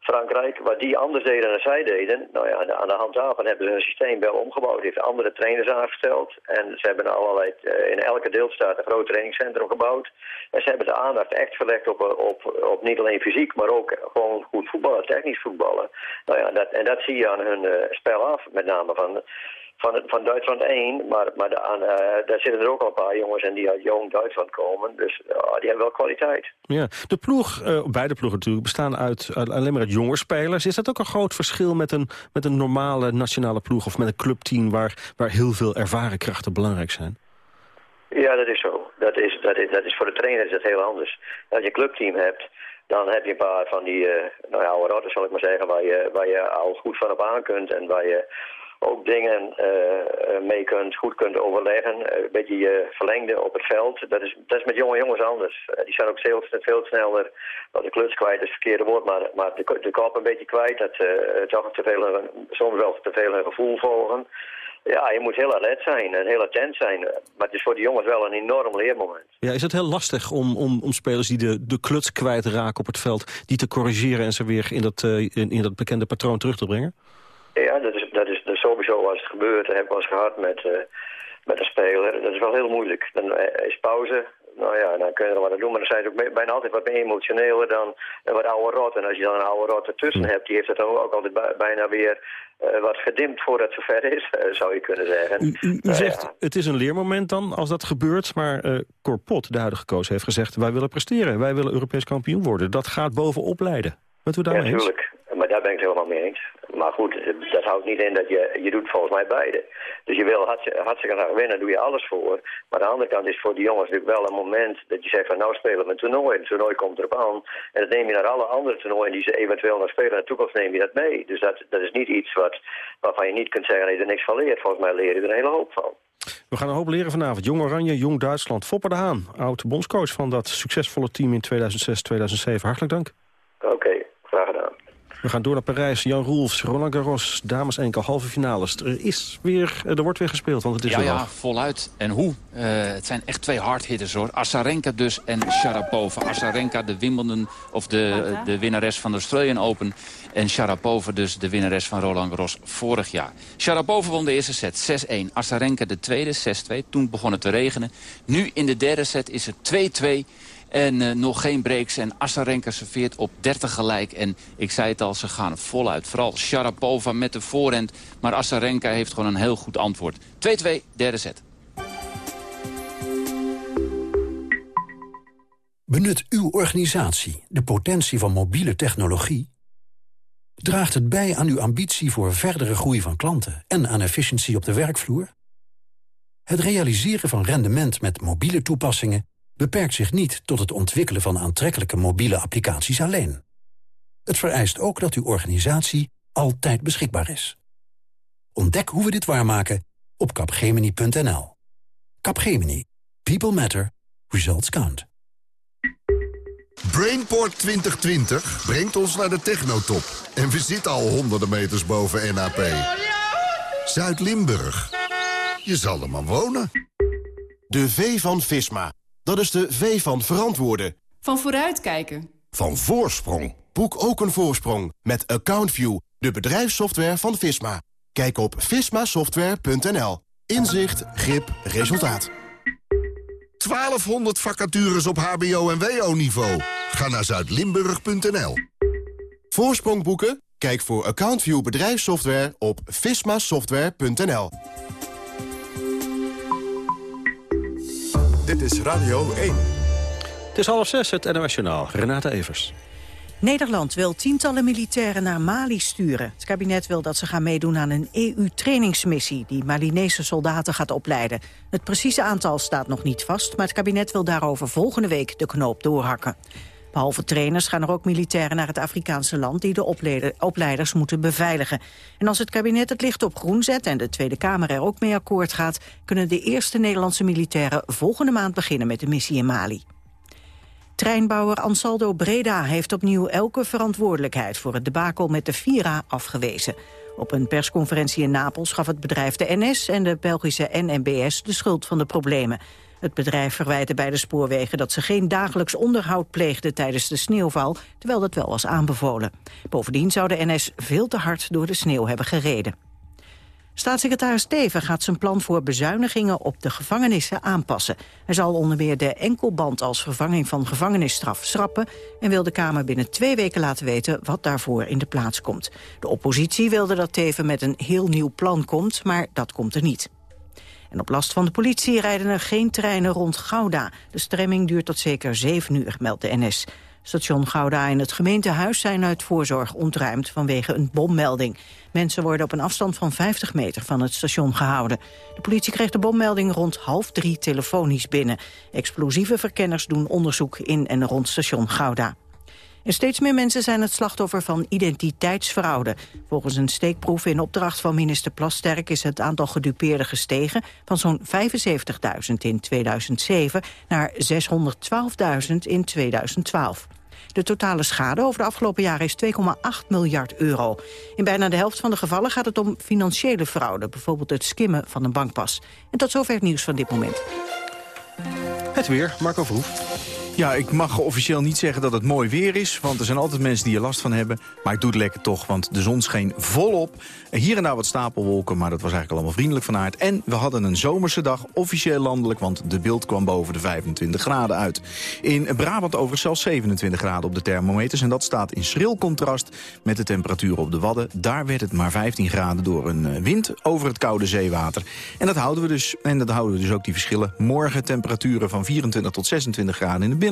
Frankrijk, wat die anders deden dan zij deden, nou ja, aan de hand daarvan hebben ze een systeem wel omgebouwd. heeft andere trainers aangesteld en ze hebben allerlei, eh, in elke deelstaat een groot trainingscentrum gebouwd. En ze hebben de aandacht echt gelegd op, op, op niet alleen fysiek, maar ook gewoon goed voetballen, technisch voetballen. Nou ja, dat, en dat zie je aan hun uh, spel af, met name van van, van Duitsland 1. Maar, maar aan, uh, daar zitten er ook al een paar jongens en die uit jong Duitsland komen. Dus uh, die hebben wel kwaliteit. Ja, de ploeg, uh, beide ploegen natuurlijk, bestaan uit, alleen maar uit jonge spelers. Is dat ook een groot verschil met een, met een normale nationale ploeg... of met een clubteam waar, waar heel veel ervaren krachten belangrijk zijn? Ja, dat is zo. Dat is, dat is, dat is voor de trainer is dat heel anders. Als je een clubteam hebt, dan heb je een paar van die uh, nou ja, oude rotters, zal ik maar zeggen, waar je, waar je al goed van op aan kunt en waar je ook dingen uh, mee kunt, goed kunt overleggen. Uh, een beetje je verlengde op het veld. Dat is, dat is met jonge jongens anders. die zijn ook veel, veel sneller, wat de kluts kwijt is het verkeerde woord, maar, maar de, de kop een beetje kwijt. Dat toch te veel, soms wel te veel hun gevoel volgen. Ja, je moet heel alert zijn en heel attent zijn. Maar het is voor de jongens wel een enorm leermoment. Ja, is het heel lastig om, om, om spelers die de, de kluts kwijtraken op het veld... die te corrigeren en ze weer in dat, in, in dat bekende patroon terug te brengen? Ja, dat is, dat is, sowieso als het gebeurt. Dat heb ik wel eens gehad met, uh, met een speler. Dat is wel heel moeilijk. Dan is pauze. Nou ja, dan kun je er wat aan doen. Maar dan zijn ze ook bijna altijd wat meer emotioneler dan een wat oude rot. En als je dan een oude rot ertussen hebt, die heeft het dan ook altijd bijna weer uh, wat gedimd voordat het zover is, uh, (laughs) zou je kunnen zeggen. U, u, u zegt, ja. het is een leermoment dan als dat gebeurt. Maar uh, Corpot, de huidige coach, heeft gezegd... wij willen presteren, wij willen Europees kampioen worden. Dat gaat bovenop leiden. Wat u daar ja, natuurlijk. Maar daar ben ik het helemaal mee eens. Maar goed, dat houdt niet in dat je, je doet volgens mij beide. Dus je wil hartstikke graag winnen, doe je alles voor. Maar aan de andere kant is voor die jongens natuurlijk wel een moment dat je zegt van nou spelen we een toernooi. Het toernooi komt erop aan. En dat neem je naar alle andere toernooien die ze eventueel nog spelen. In de toekomst neem je dat mee. Dus dat, dat is niet iets wat, waarvan je niet kunt zeggen dat je er niks van leert. Volgens mij leer je er een hele hoop van. We gaan een hoop leren vanavond. Jong Oranje, Jong Duitsland. Fopper de Haan, oud bondscoach van dat succesvolle team in 2006-2007. Hartelijk dank. Oké, okay. We gaan door naar Parijs. Jan Roelfs, Roland Garros, dames enkel, halve finales. Er, is weer, er wordt weer gespeeld, want het is ja, weer Ja, af. voluit. En hoe? Uh, het zijn echt twee hardhitters hoor. Asarenka dus en Sharapova. Asarenka de Wimbledon, of de, de winnares van de Australian Open. En Sharapova dus de winnares van Roland Garros vorig jaar. Sharapova won de eerste set 6-1. Asarenka de tweede 6-2. Toen begon het te regenen. Nu in de derde set is het 2-2. En uh, nog geen breaks. En Asarenka serveert op 30 gelijk. En ik zei het al, ze gaan voluit. Vooral Sharapova met de voorhand. Maar Asarenka heeft gewoon een heel goed antwoord. 2-2, derde set. Benut uw organisatie de potentie van mobiele technologie? Draagt het bij aan uw ambitie voor verdere groei van klanten... en aan efficiëntie op de werkvloer? Het realiseren van rendement met mobiele toepassingen beperkt zich niet tot het ontwikkelen van aantrekkelijke mobiele applicaties alleen. Het vereist ook dat uw organisatie altijd beschikbaar is. Ontdek hoe we dit waarmaken op capgemini.nl. Capgemini. People matter. Results count. Brainport 2020 brengt ons naar de technotop. En we zitten al honderden meters boven NAP. Zuid-Limburg. Je zal er maar wonen. De V van Visma. Dat is de V van verantwoorden. Van vooruitkijken. Van voorsprong. Boek ook een voorsprong met AccountView De bedrijfssoftware van Visma. Kijk op vismasoftware.nl. Inzicht, grip, resultaat. 1200 vacatures op hbo- en wo-niveau. Ga naar zuidlimburg.nl. Voorsprong boeken? Kijk voor AccountView bedrijfssoftware op vismasoftware.nl. Dit is Radio 1. Het is half zes, het NOS Journaal. Renate Evers. Nederland wil tientallen militairen naar Mali sturen. Het kabinet wil dat ze gaan meedoen aan een EU-trainingsmissie... die Malinese soldaten gaat opleiden. Het precieze aantal staat nog niet vast... maar het kabinet wil daarover volgende week de knoop doorhakken. Behalve trainers gaan er ook militairen naar het Afrikaanse land... die de opleiders moeten beveiligen. En als het kabinet het licht op groen zet en de Tweede Kamer er ook mee akkoord gaat... kunnen de eerste Nederlandse militairen volgende maand beginnen met de missie in Mali. Treinbouwer Ansaldo Breda heeft opnieuw elke verantwoordelijkheid... voor het debakel met de Vira afgewezen. Op een persconferentie in Napels gaf het bedrijf de NS en de Belgische NMBS de schuld van de problemen. Het bedrijf verwijtte bij de spoorwegen dat ze geen dagelijks onderhoud pleegden tijdens de sneeuwval, terwijl dat wel was aanbevolen. Bovendien zou de NS veel te hard door de sneeuw hebben gereden. Staatssecretaris Teven gaat zijn plan voor bezuinigingen op de gevangenissen aanpassen. Hij zal onder meer de enkelband als vervanging van gevangenisstraf schrappen... en wil de Kamer binnen twee weken laten weten wat daarvoor in de plaats komt. De oppositie wilde dat Teven met een heel nieuw plan komt, maar dat komt er niet. En op last van de politie rijden er geen treinen rond Gouda. De stremming duurt tot zeker zeven uur, meldt de NS. Station Gouda en het gemeentehuis zijn uit voorzorg ontruimd vanwege een bommelding. Mensen worden op een afstand van 50 meter van het station gehouden. De politie kreeg de bommelding rond half drie telefonisch binnen. Explosieve verkenners doen onderzoek in en rond station Gouda. Steeds meer mensen zijn het slachtoffer van identiteitsfraude. Volgens een steekproef in opdracht van minister Plasterk... is het aantal gedupeerden gestegen van zo'n 75.000 in 2007... naar 612.000 in 2012. De totale schade over de afgelopen jaren is 2,8 miljard euro. In bijna de helft van de gevallen gaat het om financiële fraude. Bijvoorbeeld het skimmen van een bankpas. En tot zover het nieuws van dit moment. Het weer, Marco Verhoef. Ja, ik mag officieel niet zeggen dat het mooi weer is... want er zijn altijd mensen die er last van hebben. Maar ik doe het lekker toch, want de zon scheen volop. Hier en daar wat stapelwolken, maar dat was eigenlijk allemaal vriendelijk van aard. En we hadden een zomerse dag, officieel landelijk... want de beeld kwam boven de 25 graden uit. In Brabant overigens zelfs 27 graden op de thermometers... en dat staat in schril contrast met de temperatuur op de Wadden. Daar werd het maar 15 graden door een eh, wind over het koude zeewater. En dat houden we dus, en dat houden we dus ook die verschillen. Morgen temperaturen van 24 tot 26 graden in de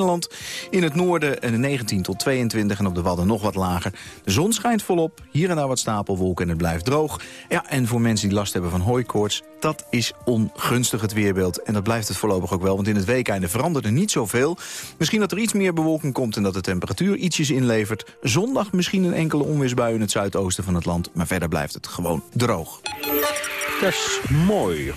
In het noorden 19 tot 22 en op de Wadden nog wat lager. De zon schijnt volop, hier en daar wat stapelwolken en het blijft droog. Ja, en voor mensen die last hebben van hooikoorts, dat is ongunstig het weerbeeld. En dat blijft het voorlopig ook wel, want in het weekende verandert er niet zoveel. Misschien dat er iets meer bewolking komt en dat de temperatuur ietsjes inlevert. Zondag misschien een enkele onweersbui in het zuidoosten van het land. Maar verder blijft het gewoon droog. Dat is mooi.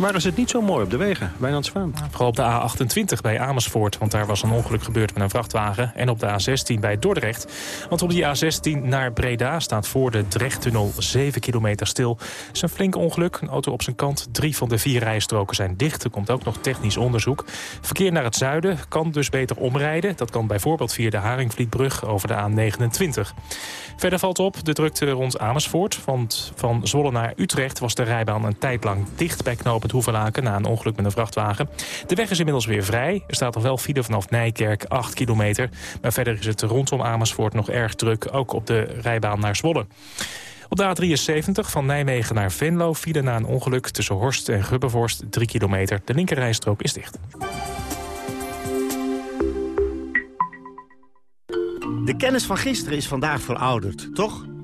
Waar is het niet zo mooi op de wegen? Wijnand Zwaan. Vooral op de A28 bij Amersfoort, want daar was een ongeluk gebeurd met een vrachtwagen. En op de A16 bij Dordrecht. Want op die A16 naar Breda staat voor de Drechttunnel 7 kilometer stil. Het is een flink ongeluk, een auto op zijn kant. Drie van de vier rijstroken zijn dicht. Er komt ook nog technisch onderzoek. Verkeer naar het zuiden kan dus beter omrijden. Dat kan bijvoorbeeld via de Haringvlietbrug over de A29. Verder valt op de drukte rond Amersfoort. Want van Zwolle naar Utrecht was de rijbaan een tijd lang dicht bij knooppunt Hoevelaken... na een ongeluk met een vrachtwagen. De weg is inmiddels weer vrij. Er staat nog wel file vanaf Nijkerk, 8 kilometer. Maar verder is het rondom Amersfoort nog erg druk. Ook op de rijbaan naar Zwolle. Op de A73 van Nijmegen naar Venlo file na een ongeluk tussen Horst en Gubbevorst 3 kilometer. De linkerrijstrook is dicht. De kennis van gisteren is vandaag verouderd, toch?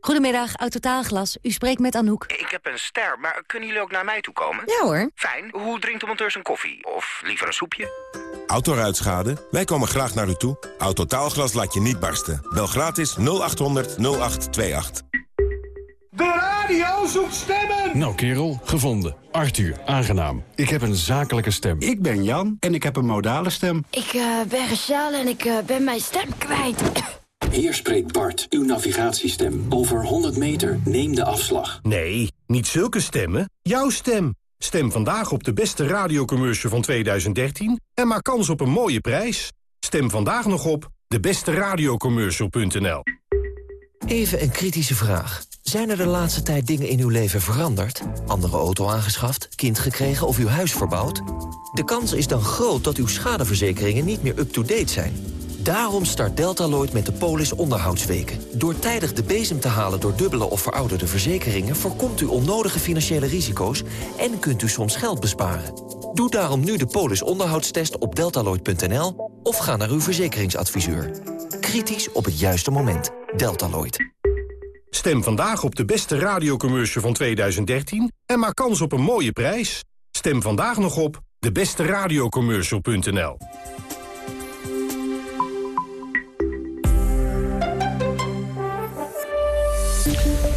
Goedemiddag, Autotaalglas. U spreekt met Anouk. Ik heb een ster, maar kunnen jullie ook naar mij toe komen? Ja hoor. Fijn. Hoe drinkt de monteur zijn koffie? Of liever een soepje? Autoruitschade? Wij komen graag naar u toe. Autotaalglas laat je niet barsten. Bel gratis 0800 0828. De radio zoekt stemmen! Nou kerel, gevonden. Arthur, aangenaam. Ik heb een zakelijke stem. Ik ben Jan en ik heb een modale stem. Ik uh, ben Rachel en ik uh, ben mijn stem kwijt. Hier spreekt Bart, uw navigatiestem. Over 100 meter, neem de afslag. Nee, niet zulke stemmen. Jouw stem. Stem vandaag op de beste radiocommercial van 2013 en maak kans op een mooie prijs. Stem vandaag nog op debeste Even een kritische vraag. Zijn er de laatste tijd dingen in uw leven veranderd? Andere auto aangeschaft, kind gekregen of uw huis verbouwd? De kans is dan groot dat uw schadeverzekeringen niet meer up-to-date zijn. Daarom start Deltaloid met de Polis onderhoudsweken. Door tijdig de bezem te halen door dubbele of verouderde verzekeringen... voorkomt u onnodige financiële risico's en kunt u soms geld besparen. Doe daarom nu de Polis onderhoudstest op deltaloid.nl... of ga naar uw verzekeringsadviseur. Kritisch op het juiste moment. Deltaloid. Stem vandaag op de beste radiocommercial van 2013... en maak kans op een mooie prijs. Stem vandaag nog op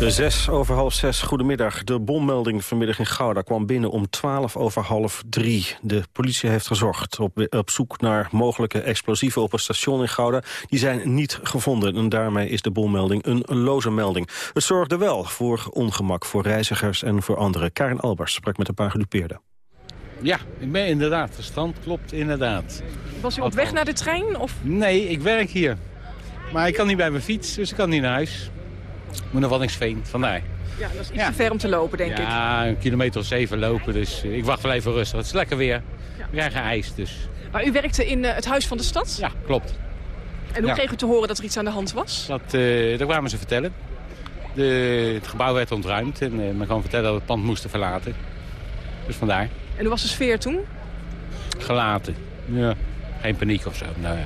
debesteradiocommercial.nl. Zes over half zes, goedemiddag. De bommelding vanmiddag in Gouda kwam binnen om twaalf over half drie. De politie heeft gezocht op, op zoek naar mogelijke explosieven op een station in Gouda. Die zijn niet gevonden en daarmee is de bommelding een loze melding. Het zorgde wel voor ongemak voor reizigers en voor anderen. Karen Albers sprak met een paar gedupeerden. Ja, ik ben inderdaad verstand, klopt inderdaad. Was u op weg naar de trein? Of? Nee, ik werk hier. Maar ik kan niet bij mijn fiets, dus ik kan niet naar huis. Ik moet nog wel niks veen, vandaar. Ja, dat is iets te ver om te lopen, denk ja, ik. Ja, een kilometer of zeven lopen, dus ik wacht wel even rustig. Het is lekker weer. We krijgen ijs, dus... Maar u werkte in uh, het Huis van de Stad? Ja, klopt. En hoe Ja. kreeg u te horen dat er iets aan de hand was? Dat, eh dat kwamen ze vertellen. De, het gebouw werd ontruimd en uh, men kwam vertellen dat we het pand moesten verlaten. Dus vandaar. En hoe was de sfeer toen? Gelaten. Ja, geen paniek of zo. Nee.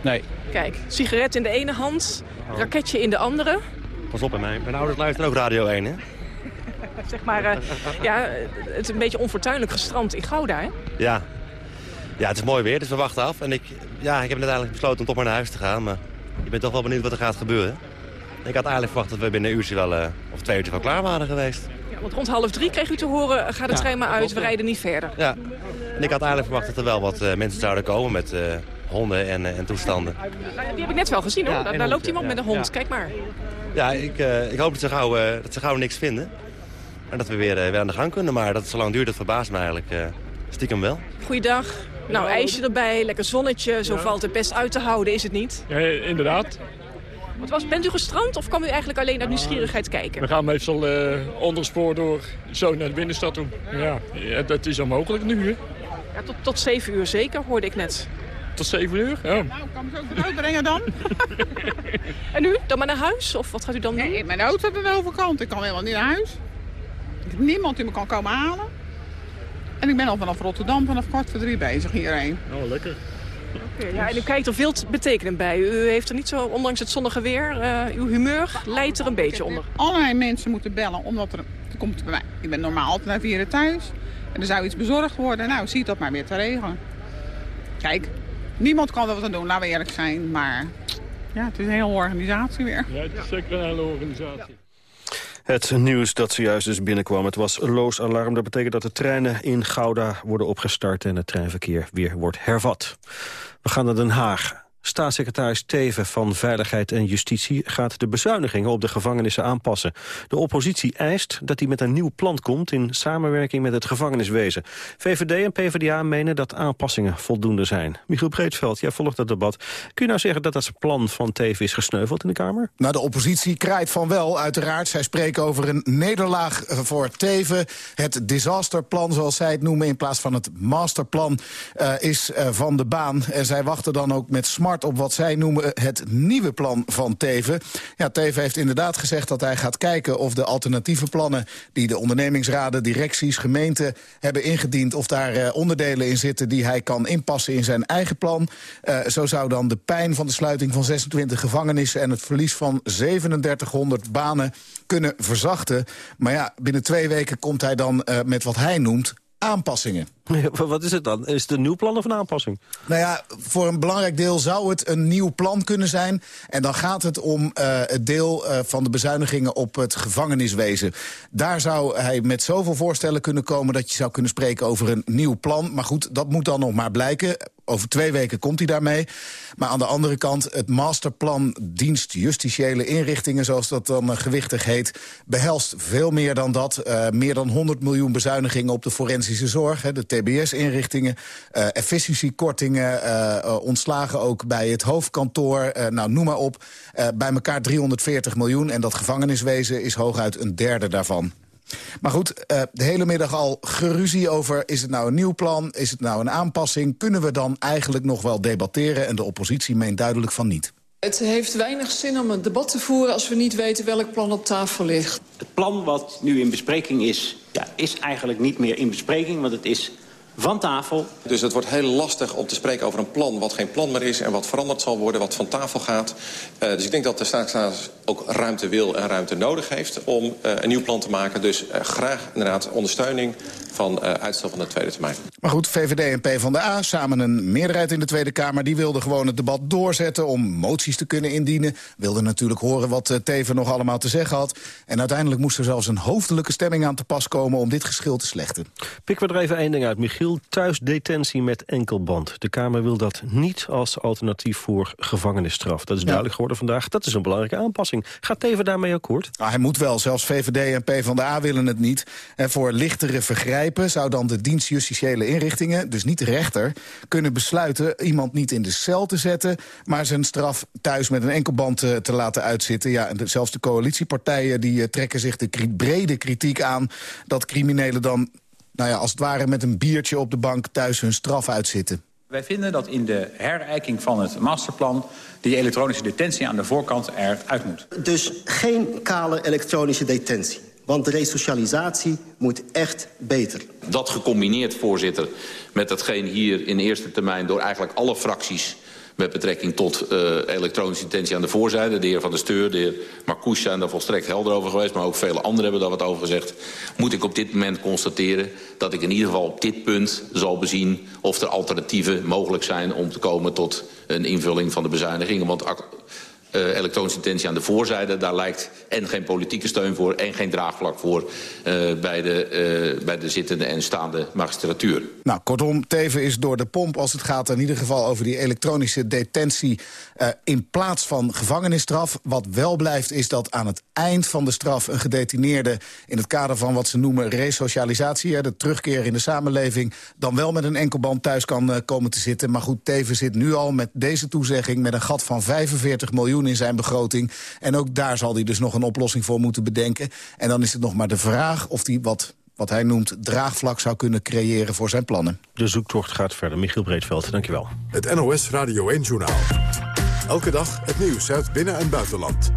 nee. Kijk, sigaret in de ene hand, raketje in de andere. Pas op, hè, mijn, mijn ouders luisteren ook Radio 1, hè? (laughs) Zeg maar, eh, ja, het is een beetje onfortuinlijk gestrand in Gouda, hè? Ja. Ja, het is mooi weer, dus we wachten af. En ik, ja, ik heb net eigenlijk besloten om toch maar naar huis te gaan. Maar je bent toch wel benieuwd wat er gaat gebeuren. Ik had eigenlijk verwacht dat we binnen een uurtje wel, eh, of twee uurtjes wel klaar waren geweest. Ja, want rond half drie kreeg u te horen, ga de Ja, trein maar uit, we rijden niet verder. Ja. En ik had eigenlijk verwacht dat er wel wat eh, mensen zouden komen met eh, honden en, eh, en toestanden. Die heb ik net wel gezien, hoor. Ja, daar, loopt iemand ja. met een hond, Ja. kijk maar. Ja, ik, eh, ik hoop dat ze, gauw, eh, dat ze gauw niks vinden. En dat we weer, eh, weer aan de gang kunnen. Maar dat het zo lang duurt, dat verbaast me eigenlijk eh, stiekem wel. Goeiedag. Nou, ijsje erbij, lekker zonnetje, zo valt het best uit te houden, is het niet? Ja, inderdaad. Wat was, bent u gestrand of kwam u eigenlijk alleen uit nieuwsgierigheid kijken? We gaan meestal eh onder spoor door zo naar de binnenstad toe. Ja, ja, dat is onmogelijk nu, hè. Ja, tot, tot zeven uur zeker, hoorde ik net. Tot zeven uur? Ja. Kan me zo goed uitbrengen dan? (laughs) En u, dan maar naar huis? Of wat gaat u dan doen? Nee, mijn auto aan de overkant. Ik kan helemaal niet naar huis. Ik heb niemand die me kan komen halen. En ik ben al vanaf Rotterdam vanaf kwart voor drie bezig hierheen. Oh, lekker. Ja, en u kijkt er veel betekenend bij. U heeft er niet zo, ondanks het zonnige weer, eh, uw humeur leidt er een beetje onder. Allerlei mensen moeten bellen, omdat er... er komt bij mij. Ik ben normaal altijd naar vieren thuis. En er zou iets bezorgd worden. Nou, zie dat maar weer te regelen. Kijk, niemand kan er wat aan doen, laten we eerlijk zijn. Maar ja, het is een hele organisatie weer. Ja, het is zeker een hele organisatie. Het nieuws dat zojuist dus binnenkwam, het was loos alarm. Dat betekent dat de treinen in Gouda worden opgestart... en het treinverkeer weer wordt hervat. We gaan naar Den Haag. Staatssecretaris Teven van Veiligheid en Justitie gaat de bezuinigingen op de gevangenissen aanpassen. De oppositie eist dat hij met een nieuw plan komt in samenwerking met het gevangeniswezen. VVD en PvdA menen dat aanpassingen voldoende zijn. Michiel Breedveld, jij volgt dat debat. Kun je nou zeggen dat dat plan van Teven is gesneuveld in de Kamer? Nou, de oppositie kraait van wel, uiteraard. Zij spreken over een nederlaag eh, voor Teven. Het disasterplan, zoals zij het noemen, in plaats van het masterplan, eh, is eh, van de baan. En zij wachten dan ook met smart op wat zij noemen het nieuwe plan van Teven. Ja, Teven heeft inderdaad gezegd dat hij gaat kijken of de alternatieve plannen... die de ondernemingsraden, directies, gemeenten hebben ingediend... of daar eh, onderdelen in zitten die hij kan inpassen in zijn eigen plan. Eh, zo zou dan de pijn van de sluiting van 26 gevangenissen... en het verlies van 3700 banen kunnen verzachten. Maar ja, binnen twee weken komt hij dan eh, met wat hij noemt aanpassingen. (laughs) Wat is het dan? Is het een nieuw plan of een aanpassing? Nou ja, voor een belangrijk deel zou het een nieuw plan kunnen zijn. En dan gaat het om uh, het deel uh, van de bezuinigingen op het gevangeniswezen. Daar zou hij met zoveel voorstellen kunnen komen... dat je zou kunnen spreken over een nieuw plan. Maar goed, dat moet dan nog maar blijken. Over twee weken komt hij daarmee. Maar aan de andere kant, het masterplan dienst justitiële inrichtingen... zoals dat dan uh, gewichtig heet, behelst veel meer dan dat. Meer dan 100 miljoen bezuinigingen op de forensische zorg. Hè, de TBS-inrichtingen, uh, efficiëntiekortingen... ontslagen ook bij het hoofdkantoor, nou noem maar op. bij elkaar 340 miljoen en dat gevangeniswezen is hooguit een derde daarvan. Maar goed, uh, de hele middag al geruzie over... is het nou een nieuw plan, is het nou een aanpassing... kunnen we dan eigenlijk nog wel debatteren... en de oppositie meent duidelijk van niet. Het heeft weinig zin om een debat te voeren... als we niet weten welk plan op tafel ligt. Het plan wat nu in bespreking is, ja, is eigenlijk niet meer in bespreking... want het is van tafel. Dus het wordt heel lastig om te spreken over een plan wat geen plan meer is... en wat veranderd zal worden, wat van tafel gaat. Uh, dus ik denk dat de staatssecretaris ook ruimte wil en ruimte nodig heeft... om uh, een nieuw plan te maken. Dus uh, graag inderdaad ondersteuning van uitstel van de tweede termijn. Maar goed, VVD en PvdA, samen een meerderheid in de Tweede Kamer... die wilden gewoon het debat doorzetten om moties te kunnen indienen. Wilden natuurlijk horen wat Teven nog allemaal te zeggen had. En uiteindelijk moest er zelfs een hoofdelijke stemming aan te pas komen... om dit geschil te slechten. Pikken we er even één ding uit, Michiel. Thuisdetentie met enkelband. De Kamer wil dat niet als alternatief voor gevangenisstraf. Dat is duidelijk geworden vandaag. Dat is een belangrijke aanpassing. Gaat Teven daarmee akkoord? Nou, hij moet wel. Zelfs VVD en PvdA willen het niet. En voor lichtere vergrijpen zou dan de dienst justitiële inrichtingen... dus niet de rechter, kunnen besluiten iemand niet in de cel te zetten... maar zijn straf thuis met een enkelband te, te laten uitzitten. Ja, en de, zelfs de coalitiepartijen die uh, trekken zich de kri brede kritiek aan... dat criminelen dan nou ja, als het ware met een biertje op de bank thuis hun straf uitzitten. Wij vinden dat in de herijking van het masterplan... die elektronische detentie aan de voorkant eruit moet. Dus geen kale elektronische detentie. Want de resocialisatie moet echt beter. Dat gecombineerd, voorzitter, met hetgeen hier in eerste termijn... door eigenlijk alle fracties met betrekking tot uh, elektronische detentie aan de voorzijde. De heer Van der Steur, de heer Marcouch zijn daar volstrekt helder over geweest... maar ook vele anderen hebben daar wat over gezegd. Moet ik op dit moment constateren dat ik in ieder geval op dit punt zal bezien... of er alternatieven mogelijk zijn om te komen tot een invulling van de bezuinigingen. Want uh, elektronische detentie aan de voorzijde. Daar lijkt en geen politieke steun voor en geen draagvlak voor... Uh, bij, de, uh, bij de zittende en staande magistratuur. Nou, kortom, Teven is door de pomp als het gaat in ieder geval over die elektronische detentie... in plaats van gevangenisstraf. Wat wel blijft is dat aan het eind van de straf een gedetineerde... in het kader van wat ze noemen resocialisatie, de terugkeer in de samenleving... dan wel met een enkelband thuis kan komen te zitten. Maar goed, Teven zit nu al met deze toezegging met een gat van 45 miljoen in zijn begroting. En ook daar zal hij dus nog een oplossing voor moeten bedenken. En dan is het nog maar de vraag of hij wat wat hij noemt draagvlak zou kunnen creëren voor zijn plannen. De zoektocht gaat verder. Michiel Breedveld, dankjewel. Het NOS Radio 1-journaal. Elke dag het nieuws uit binnen- en buitenland.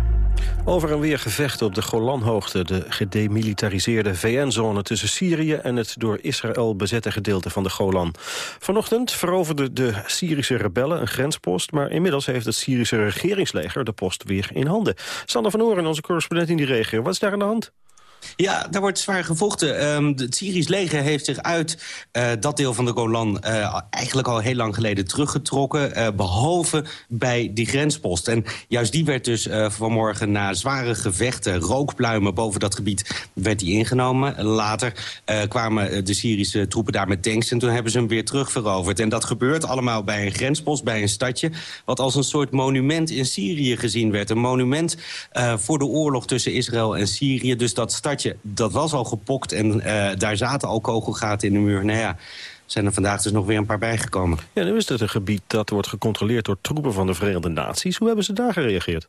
Over en weer gevechten op de Golanhoogte, de gedemilitariseerde VN-zone tussen Syrië en het door Israël bezette gedeelte van de Golan. Vanochtend veroverden de Syrische rebellen een grenspost, maar inmiddels heeft het Syrische regeringsleger de post weer in handen. Sander van Oren, onze correspondent in die regio, wat is daar aan de hand? Ja, daar wordt zwaar gevochten. Het Syrisch leger heeft zich uit uh, dat deel van de Golan uh, eigenlijk al heel lang geleden teruggetrokken. Uh, behalve bij die grenspost. En juist die werd dus vanmorgen na zware gevechten, rookpluimen boven dat gebied, werd die ingenomen. Later kwamen de Syrische troepen daar met tanks en toen hebben ze hem weer terugveroverd. En dat gebeurt allemaal bij een grenspost, bij een stadje, wat als een soort monument in Syrië gezien werd. Een monument voor de oorlog tussen Israël en Syrië. Dus dat stadje dat was al gepokt en uh, daar zaten al kogelgaten in de muur. Nou ja, zijn er vandaag dus nog weer een paar bijgekomen. Ja, nu is het een gebied dat wordt gecontroleerd door troepen van de Verenigde Naties. Hoe hebben ze daar gereageerd?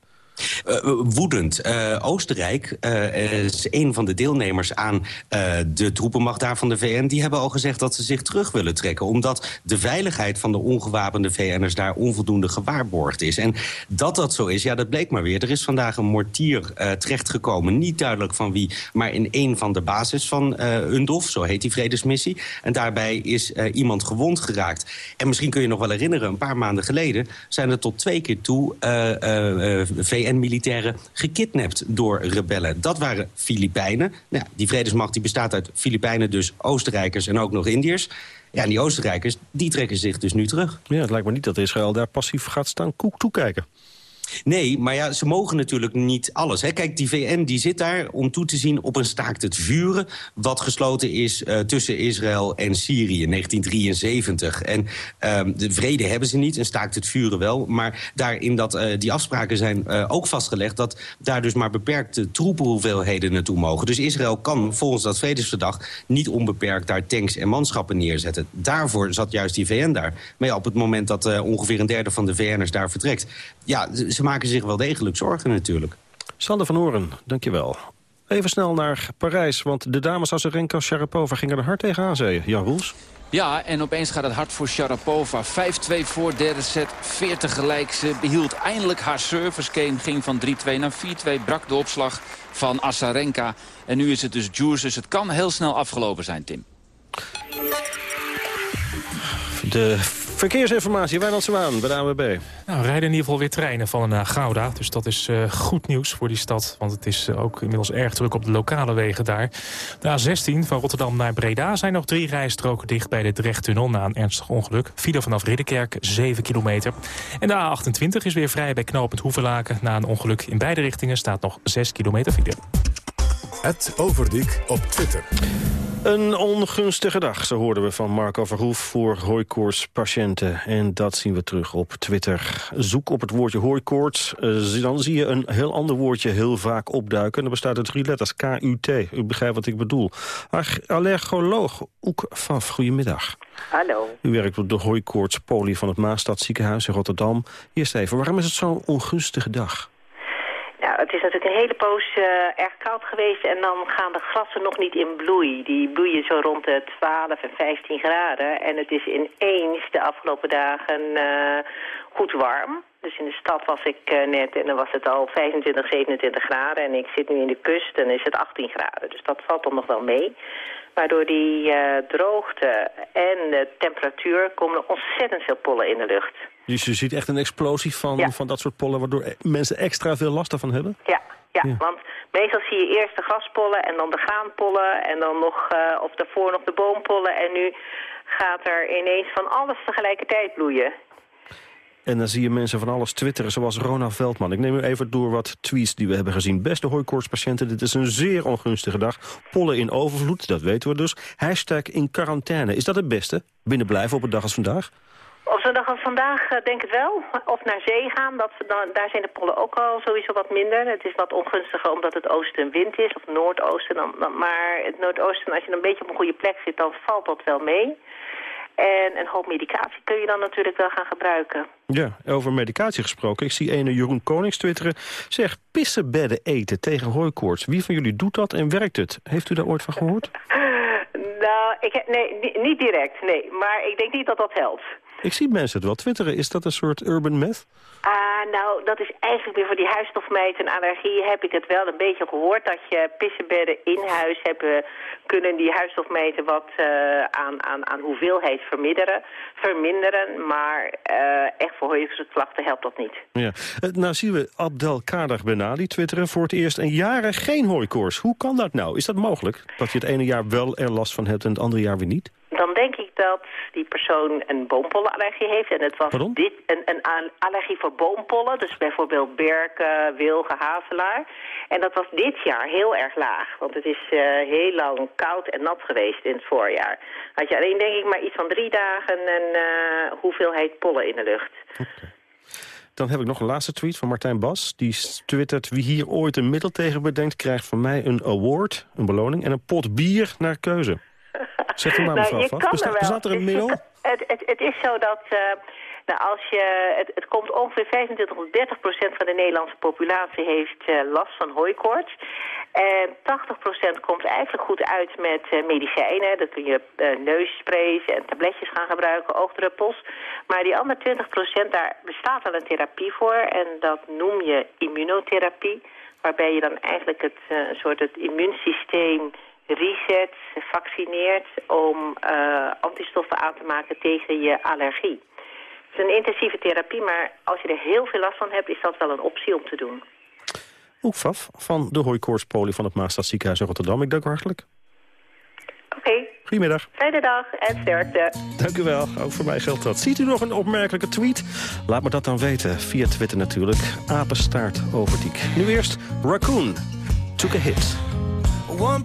Uh, woedend. Uh, Oostenrijk is een van de deelnemers aan de troepenmacht daar van de VN. Die hebben al gezegd dat ze zich terug willen trekken. Omdat de veiligheid van de ongewapende VN'ers daar onvoldoende gewaarborgd is. En dat dat zo is, ja, dat bleek maar weer. Er is vandaag een mortier terechtgekomen. Niet duidelijk van wie, maar in een van de basis van UNDOF. Zo heet die vredesmissie. En daarbij is iemand gewond geraakt. En misschien kun je nog wel herinneren, een paar maanden geleden... zijn er tot twee keer toe VN VN-militairen gekidnapt door rebellen. Dat waren Filipijnen. Nou, die vredesmacht die bestaat uit Filipijnen, dus Oostenrijkers en ook nog Indiërs. Ja, en die Oostenrijkers die trekken zich dus nu terug. Ja, het lijkt me niet dat Israël daar passief gaat staan toekijken. Nee, maar ja, ze mogen natuurlijk niet alles. Hè. Kijk, die VN die zit daar om toe te zien op een staakt het vuren... wat gesloten is uh, tussen Israël en Syrië in 1973. En uh, de vrede hebben ze niet, een staakt het vuren wel. Maar daarin dat, uh, die afspraken zijn uh, ook vastgelegd... dat daar dus maar beperkte troepenhoeveelheden naartoe mogen. Dus Israël kan volgens dat vredesverdrag... niet onbeperkt daar tanks en manschappen neerzetten. Daarvoor zat juist die VN daar. Maar ja, op het moment dat ongeveer een derde van de VN'ers daar vertrekt... ja, ze maken zich wel degelijk zorgen natuurlijk. Sander van Horen, dankjewel. Even snel naar Parijs, want de dames Azarenka Sharapova gingen er hard tegenaan, zei Jan Roels. Ja, en opeens gaat het hard voor Sharapova. 5-2 voor derde set, 40 gelijk. Ze behield eindelijk haar service game, ging van 3-2 naar 4-2. Brak de opslag van Azarenka. En nu is het dus Jules, dus het kan heel snel afgelopen zijn, Tim. De verkeersinformatie, Wijnald Zwaan bij de ANWB. Nou, rijden in ieder geval weer treinen van uh, Gouda. Dus dat is uh, goed nieuws voor die stad. Want het is uh, ook inmiddels erg druk op de lokale wegen daar. De A16 van Rotterdam naar Breda zijn nog drie rijstroken dicht bij de Drechttunnel na een ernstig ongeluk. File vanaf Ridderkerk, 7 kilometer. En de A28 is weer vrij bij knooppunt Hoevelaken. Na een ongeluk in beide richtingen staat nog 6 kilometer file. Het Overdiek op Twitter. Een ongunstige dag, zo hoorden we van Marco Verhoef voor hooikoortspatiënten. En dat zien we terug op Twitter. Zoek op het woordje hooikoorts, uh, dan zie je een heel ander woordje heel vaak opduiken. En dat bestaat uit drie letters, K-U-T. U begrijpt wat ik bedoel. Allergoloog Oek Faf, goedemiddag. Hallo. U werkt op de hooikoortspolie van het Maastad ziekenhuis in Rotterdam. Eerst even, waarom is het zo'n ongunstige dag? Nou, het is natuurlijk een hele poos uh, erg koud geweest en dan gaan de grassen nog niet in bloei. Die bloeien zo rond de 12 en 15 graden. En het is ineens de afgelopen dagen uh, goed warm. Dus in de stad was ik uh, net en dan was het al 25, 27 graden. En ik zit nu in de kust en is het 18 graden. Dus dat valt dan nog wel mee. Maar door die uh, droogte en de temperatuur komen er ontzettend veel pollen in de lucht. Dus je ziet echt een explosie van, ja. van dat soort pollen... waardoor mensen extra veel last ervan hebben? Ja, ja, ja, want meestal zie je eerst de graspollen en dan de graanpollen... en dan nog, uh, of daarvoor nog de boompollen. En nu gaat er ineens van alles tegelijkertijd bloeien. En dan zie je mensen van alles twitteren, zoals Rona Veldman. Ik neem u even door wat tweets die we hebben gezien. Beste hooikoortspatiënten, dit is een zeer ongunstige dag. Pollen in overvloed, dat weten we dus. Hashtag in quarantaine. Is dat het beste? Binnen blijven op een dag als vandaag? Op zo'n dag als vandaag uh, denk ik wel. Of naar zee gaan, dat, dan, daar zijn de pollen ook al sowieso wat minder. Het is wat ongunstiger omdat het oosten wind is, of noordoosten. Dan, dan, maar het noordoosten, als je een beetje op een goede plek zit, dan valt dat wel mee. En een hoop medicatie kun je dan natuurlijk wel gaan gebruiken. Ja, over medicatie gesproken. Ik zie ene Jeroen Konings twitteren. Zeg, pissenbedden eten tegen hooikoorts. Wie van jullie doet dat en werkt het? Heeft u daar ooit van gehoord? (laughs) nou, ik, nee, niet direct, nee. Maar ik denk niet dat dat helpt. Ik zie mensen het wel twitteren. Is dat een soort urban myth? Ah, nou, dat is eigenlijk weer voor die huisstofmeid en allergie heb ik het wel een beetje gehoord. Dat je pissenbedden in huis hebben, kunnen die huisstofmeten wat uh, aan, aan, aan hoeveelheid verminderen. verminderen maar uh, echt voor hooikoortsklachten helpt dat niet. Ja. Nou zien we Abdelkader Benali twitteren voor het eerst in jaren geen hooikoorts. Hoe kan dat nou? Is dat mogelijk? Dat je het ene jaar wel er last van hebt en het andere jaar weer niet? Dan denk ik dat die persoon een boompollenallergie heeft. En het was Pardon? dit een, een allergie voor boompollen. Dus bijvoorbeeld berken, wilgen, hazelaar. En dat was dit jaar heel erg laag. Want het is uh, heel lang koud en nat geweest in het voorjaar. Had je alleen denk ik maar iets van drie dagen een uh, hoeveelheid pollen in de lucht. Okay. Dan heb ik nog een laatste tweet van Martijn Bas. Die twittert, wie hier ooit een middel tegen bedenkt... krijgt van mij een award, een beloning en een pot bier naar keuze. Zeg u maar mevrouw nou, Vast. Bestaat, bestaat er een middel? Het, het, het, is zo dat... Uh, nou, als je, het, het komt ongeveer 25 tot 30 procent van de Nederlandse populatie heeft uh, last van hooikoorts. En 80 procent komt eigenlijk goed uit met uh, medicijnen. Dan kun je uh, neussprays en tabletjes gaan gebruiken, oogdruppels. Maar die andere 20 procent, daar bestaat al een therapie voor. En dat noem je immunotherapie. Waarbij je dan eigenlijk het, een soort het immuunsysteem reset, vaccineert om uh, antistoffen aan te maken tegen je allergie. Het is een intensieve therapie, maar als je er heel veel last van hebt... is dat wel een optie om te doen. Oekfaf van de hooikoortspolie van het Maastadziekenhuis in Rotterdam. Ik dank u hartelijk. Oké. Goedemiddag. Fijne dag en sterkte. Dank u wel. Ook voor mij geldt dat. Ziet u nog een opmerkelijke tweet? Laat me dat dan weten. Via Twitter natuurlijk. Apenstaart Overdiek. Nu eerst Raccoon. Took a hit. One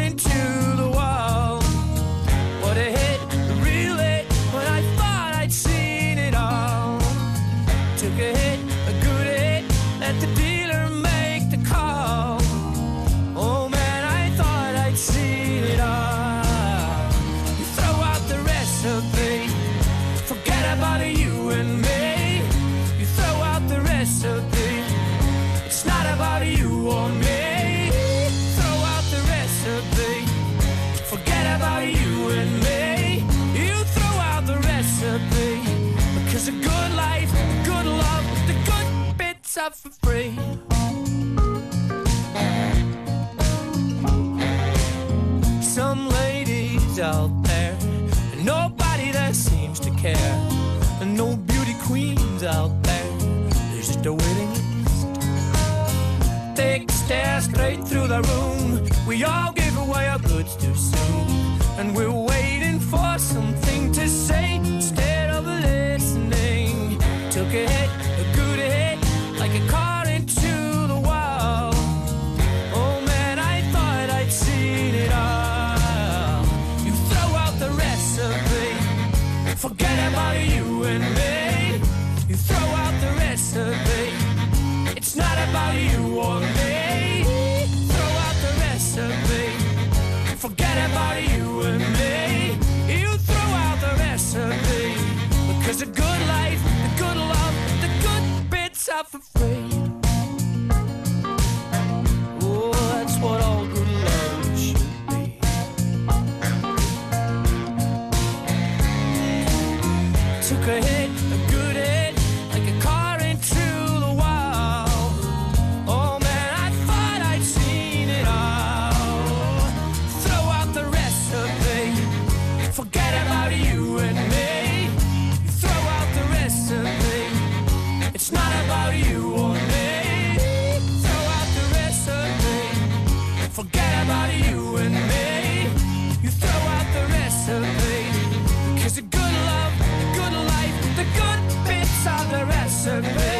survey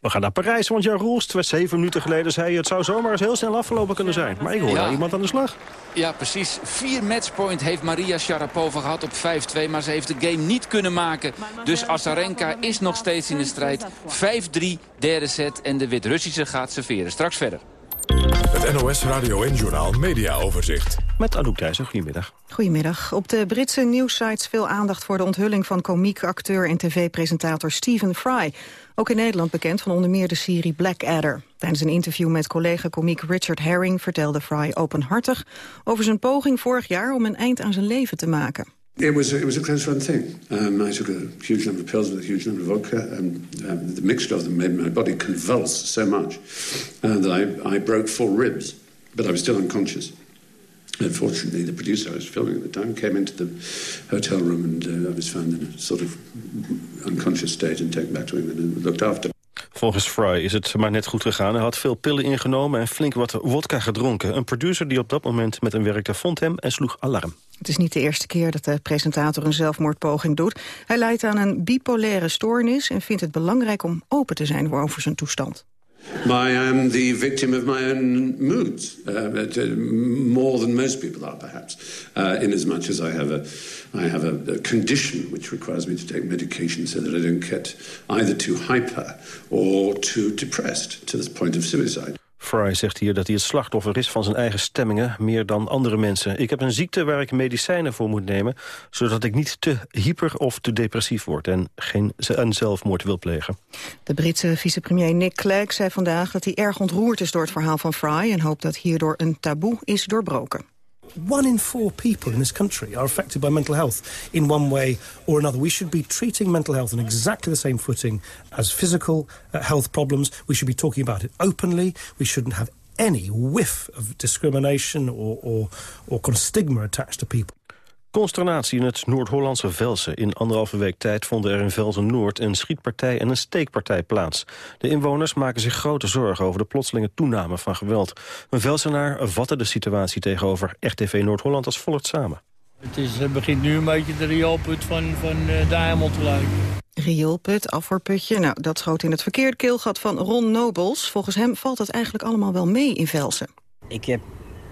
We gaan naar Parijs, want Jan Roelst, zeven minuten geleden zei... het zou zomaar eens heel snel afgelopen kunnen zijn. Maar ik hoor Ja. daar iemand aan de slag. Ja, precies. Vier matchpoint heeft Maria Sharapova gehad op 5-2. Maar ze heeft de game niet kunnen maken. Dus Azarenka is nog steeds in de strijd. 5-3, derde set. En de Wit-Russische gaat serveren. Straks verder. Het NOS Radio en Journaal Media Overzicht. Met Anouk Thijssen, goedemiddag. Goedemiddag. Op de Britse nieuwsites veel aandacht voor de onthulling van komiek, acteur en tv-presentator Stephen Fry. Ook in Nederland bekend van onder meer de serie Blackadder. Tijdens een interview met collega-komiek Richard Herring vertelde Fry openhartig over zijn poging vorig jaar om een eind aan zijn leven te maken. It was it was a close run thing. Um, I took a huge number of pills with a huge number of vodka, and um, the mixture of them made my body convulse so much uh, that I, I broke four ribs, but I was still unconscious. Unfortunately, the producer I was filming at the time came into the hotel room, and uh, I was found in a sort of unconscious state and taken back to England and looked after. Volgens Fry is het maar net goed gegaan. Hij had veel pillen ingenomen en flink wat wodka gedronken. Een producer die op dat moment met hem werkte vond hem en sloeg alarm. Het is niet de eerste keer dat de presentator een zelfmoordpoging doet. Hij lijdt aan een bipolaire stoornis en vindt het belangrijk om open te zijn over zijn toestand. I am the victim of my own moods, uh, more than most people are, perhaps, uh, in as much as I have a, I have a, a, condition which requires me to take medication so that I don't get either too hyper or too depressed to the point of suicide. Fry zegt hier dat hij het slachtoffer is van zijn eigen stemmingen... meer dan andere mensen. Ik heb een ziekte waar ik medicijnen voor moet nemen... zodat ik niet te hyper of te depressief word... en geen een zelfmoord wil plegen. De Britse vicepremier Nick Clegg zei vandaag dat hij erg ontroerd is door het verhaal van Fry... en hoopt dat hierdoor een taboe is doorbroken. One in four people in this country are affected by mental health in one way or another. We should be treating mental health on exactly the same footing as physical uh, health problems. We should be talking about it openly. We shouldn't have any whiff of discrimination or, or, or kind of stigma attached to people. Consternatie in het Noord-Hollandse Velsen. In anderhalve week tijd vonden er in Velsen-Noord een schietpartij en een steekpartij plaats. De inwoners maken zich grote zorgen over de plotselinge toename van geweld. Een Velsenaar vatte de situatie tegenover RTV Noord-Holland als volgt samen. Het, is, het begint nu een beetje de rioolput van, van Diamond te lijken. Rioolput, afvoerputje, nou, dat schoot in het verkeerde keelgat van Ron Nobels. Volgens hem valt het eigenlijk allemaal wel mee in Velsen. Ik heb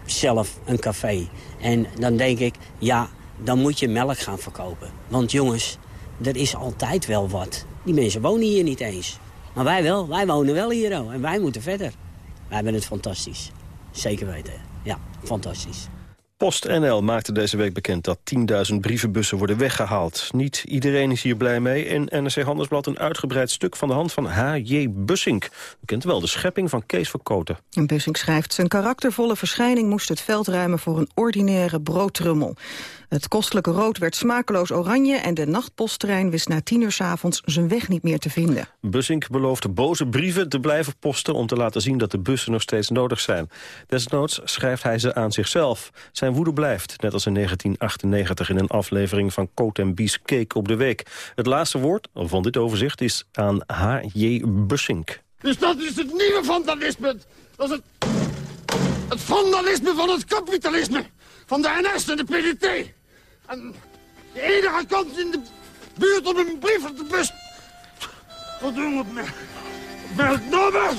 zelf een café en dan denk ik, ja, dan moet je melk gaan verkopen. Want jongens, er is altijd wel wat. Die mensen wonen hier niet eens. Maar wij wel, wij wonen wel hier en wij moeten verder. Wij hebben het fantastisch. Zeker weten. Ja, fantastisch. PostNL maakte deze week bekend dat 10.000 brievenbussen worden weggehaald. Niet iedereen is hier blij mee. In NRC Handelsblad een uitgebreid stuk van de hand van H.J. Bussink. U kent wel de schepping van Kees Verkoten. Bussink schrijft... zijn karaktervolle verschijning moest het veld ruimen voor een ordinaire broodtrummel. Het kostelijke rood werd smakeloos oranje... en de nachtposttrein wist na tien uur s avonds zijn weg niet meer te vinden. Bussink belooft boze brieven te blijven posten... om te laten zien dat de bussen nog steeds nodig zijn. Desnoods schrijft hij ze aan zichzelf. Zijn woede blijft, net als in 1998 in een aflevering van Coat en Bies Cake op de Week. Het laatste woord van dit overzicht is aan H.J. Bussink. Dus dat is het nieuwe vandalisme. Dat is het, het vandalisme van het kapitalisme. Van de NS en de PDT. En de enige kans in de buurt om een brief op de bus... Wat doen we met, met nummer?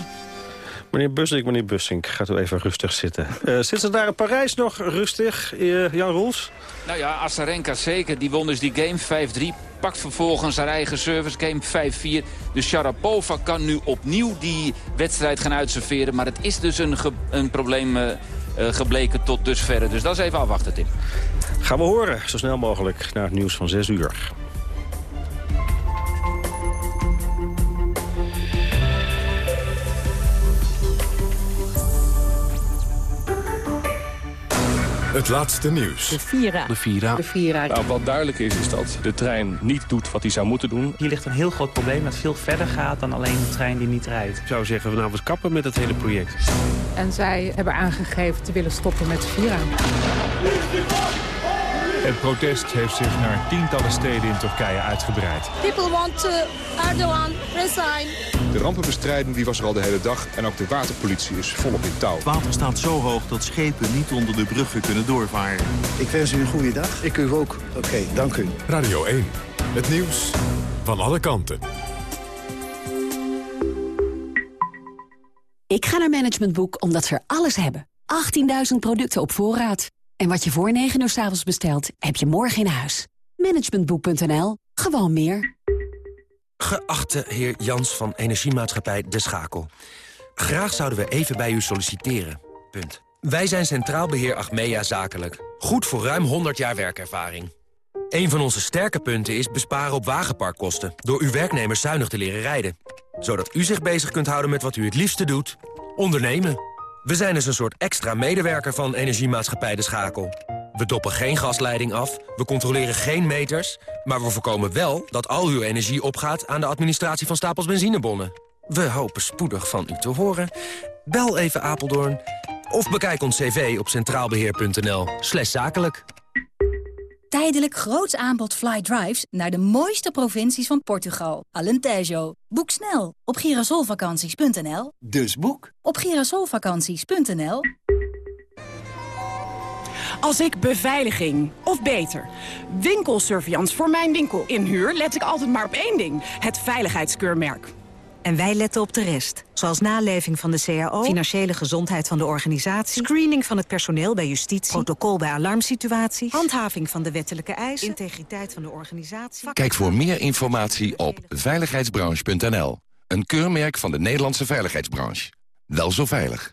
Meneer Bussink, meneer Bussink, gaat u even rustig zitten. Uh, zit ze daar in Parijs nog rustig, uh, Jan Roels? Nou ja, Asarenka zeker. Die won dus die game 5-3. Pakt vervolgens haar eigen service game 5-4. Dus Sharapova kan nu opnieuw die wedstrijd gaan uitserveren. Maar het is dus een, een probleem... Uh, gebleken tot dusverre. Dus dat is even afwachten, Tim. Gaan we horen, zo snel mogelijk, naar het nieuws van 6 uur. Het laatste nieuws. De Vira. De Vira. De Vira. Nou, wat duidelijk is, is dat de trein niet doet wat hij zou moeten doen. Hier ligt een heel groot probleem dat veel verder gaat dan alleen de trein die niet rijdt. Ik zou zeggen, we nou eens kappen met het hele project. En zij hebben aangegeven te willen stoppen met de Vira. Het protest heeft zich naar tientallen steden in Turkije uitgebreid. People want to Erdogan resign. De rampenbestrijding die was er al de hele dag en ook de waterpolitie is volop in touw. Het water staat zo hoog dat schepen niet onder de bruggen kunnen doorvaren. Ik wens u een goede dag. Ik u ook. Oké, dank u. Radio 1, het nieuws van alle kanten. Ik ga naar Management Boek omdat ze er alles hebben. 18.000 producten op voorraad. En wat je voor 9 uur s avonds bestelt, heb je morgen in huis. Managementboek.nl. Gewoon meer. Geachte heer Jans van Energiemaatschappij De Schakel. Graag zouden we even bij u solliciteren. Punt. Wij zijn Centraal Beheer Achmea Zakelijk. Goed voor ruim 100 jaar werkervaring. Een van onze sterke punten is besparen op wagenparkkosten... door uw werknemers zuinig te leren rijden. Zodat u zich bezig kunt houden met wat u het liefste doet. Ondernemen. We zijn dus een soort extra medewerker van Energiemaatschappij De Schakel. We doppen geen gasleiding af, we controleren geen meters... maar we voorkomen wel dat al uw energie opgaat... aan de administratie van stapels benzinebonnen. We hopen spoedig van u te horen. Bel even Apeldoorn of bekijk ons cv op centraalbeheer.nl zakelijk. Tijdelijk groots aanbod fly drives naar de mooiste provincies van Portugal. Alentejo. Boek snel op girasolvakanties.nl. Dus boek op girasolvakanties.nl. Als ik beveiliging, of beter, winkelsurveillance voor mijn winkel inhuur... let ik altijd maar op één ding, het veiligheidskeurmerk. En wij letten op de rest. Zoals naleving van de CAO, financiële gezondheid van de organisatie... screening van het personeel bij justitie, protocol bij alarmsituaties... handhaving van de wettelijke eisen, integriteit van de organisatie... Kijk voor meer informatie op veiligheidsbranche.nl. Een keurmerk van de Nederlandse veiligheidsbranche. Wel zo veilig.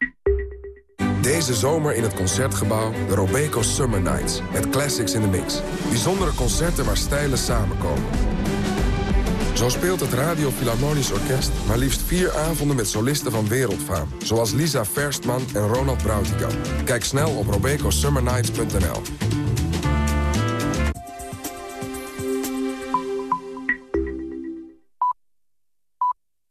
Deze zomer in het Concertgebouw de Robeco Summer Nights. Met classics in the mix. Bijzondere concerten waar stijlen samenkomen. Zo speelt het Radio Philharmonisch Orkest maar liefst vier avonden met solisten van wereldfaam. Zoals Lisa Verstman en Ronald Brautigam. Kijk snel op robecosummernights.nl.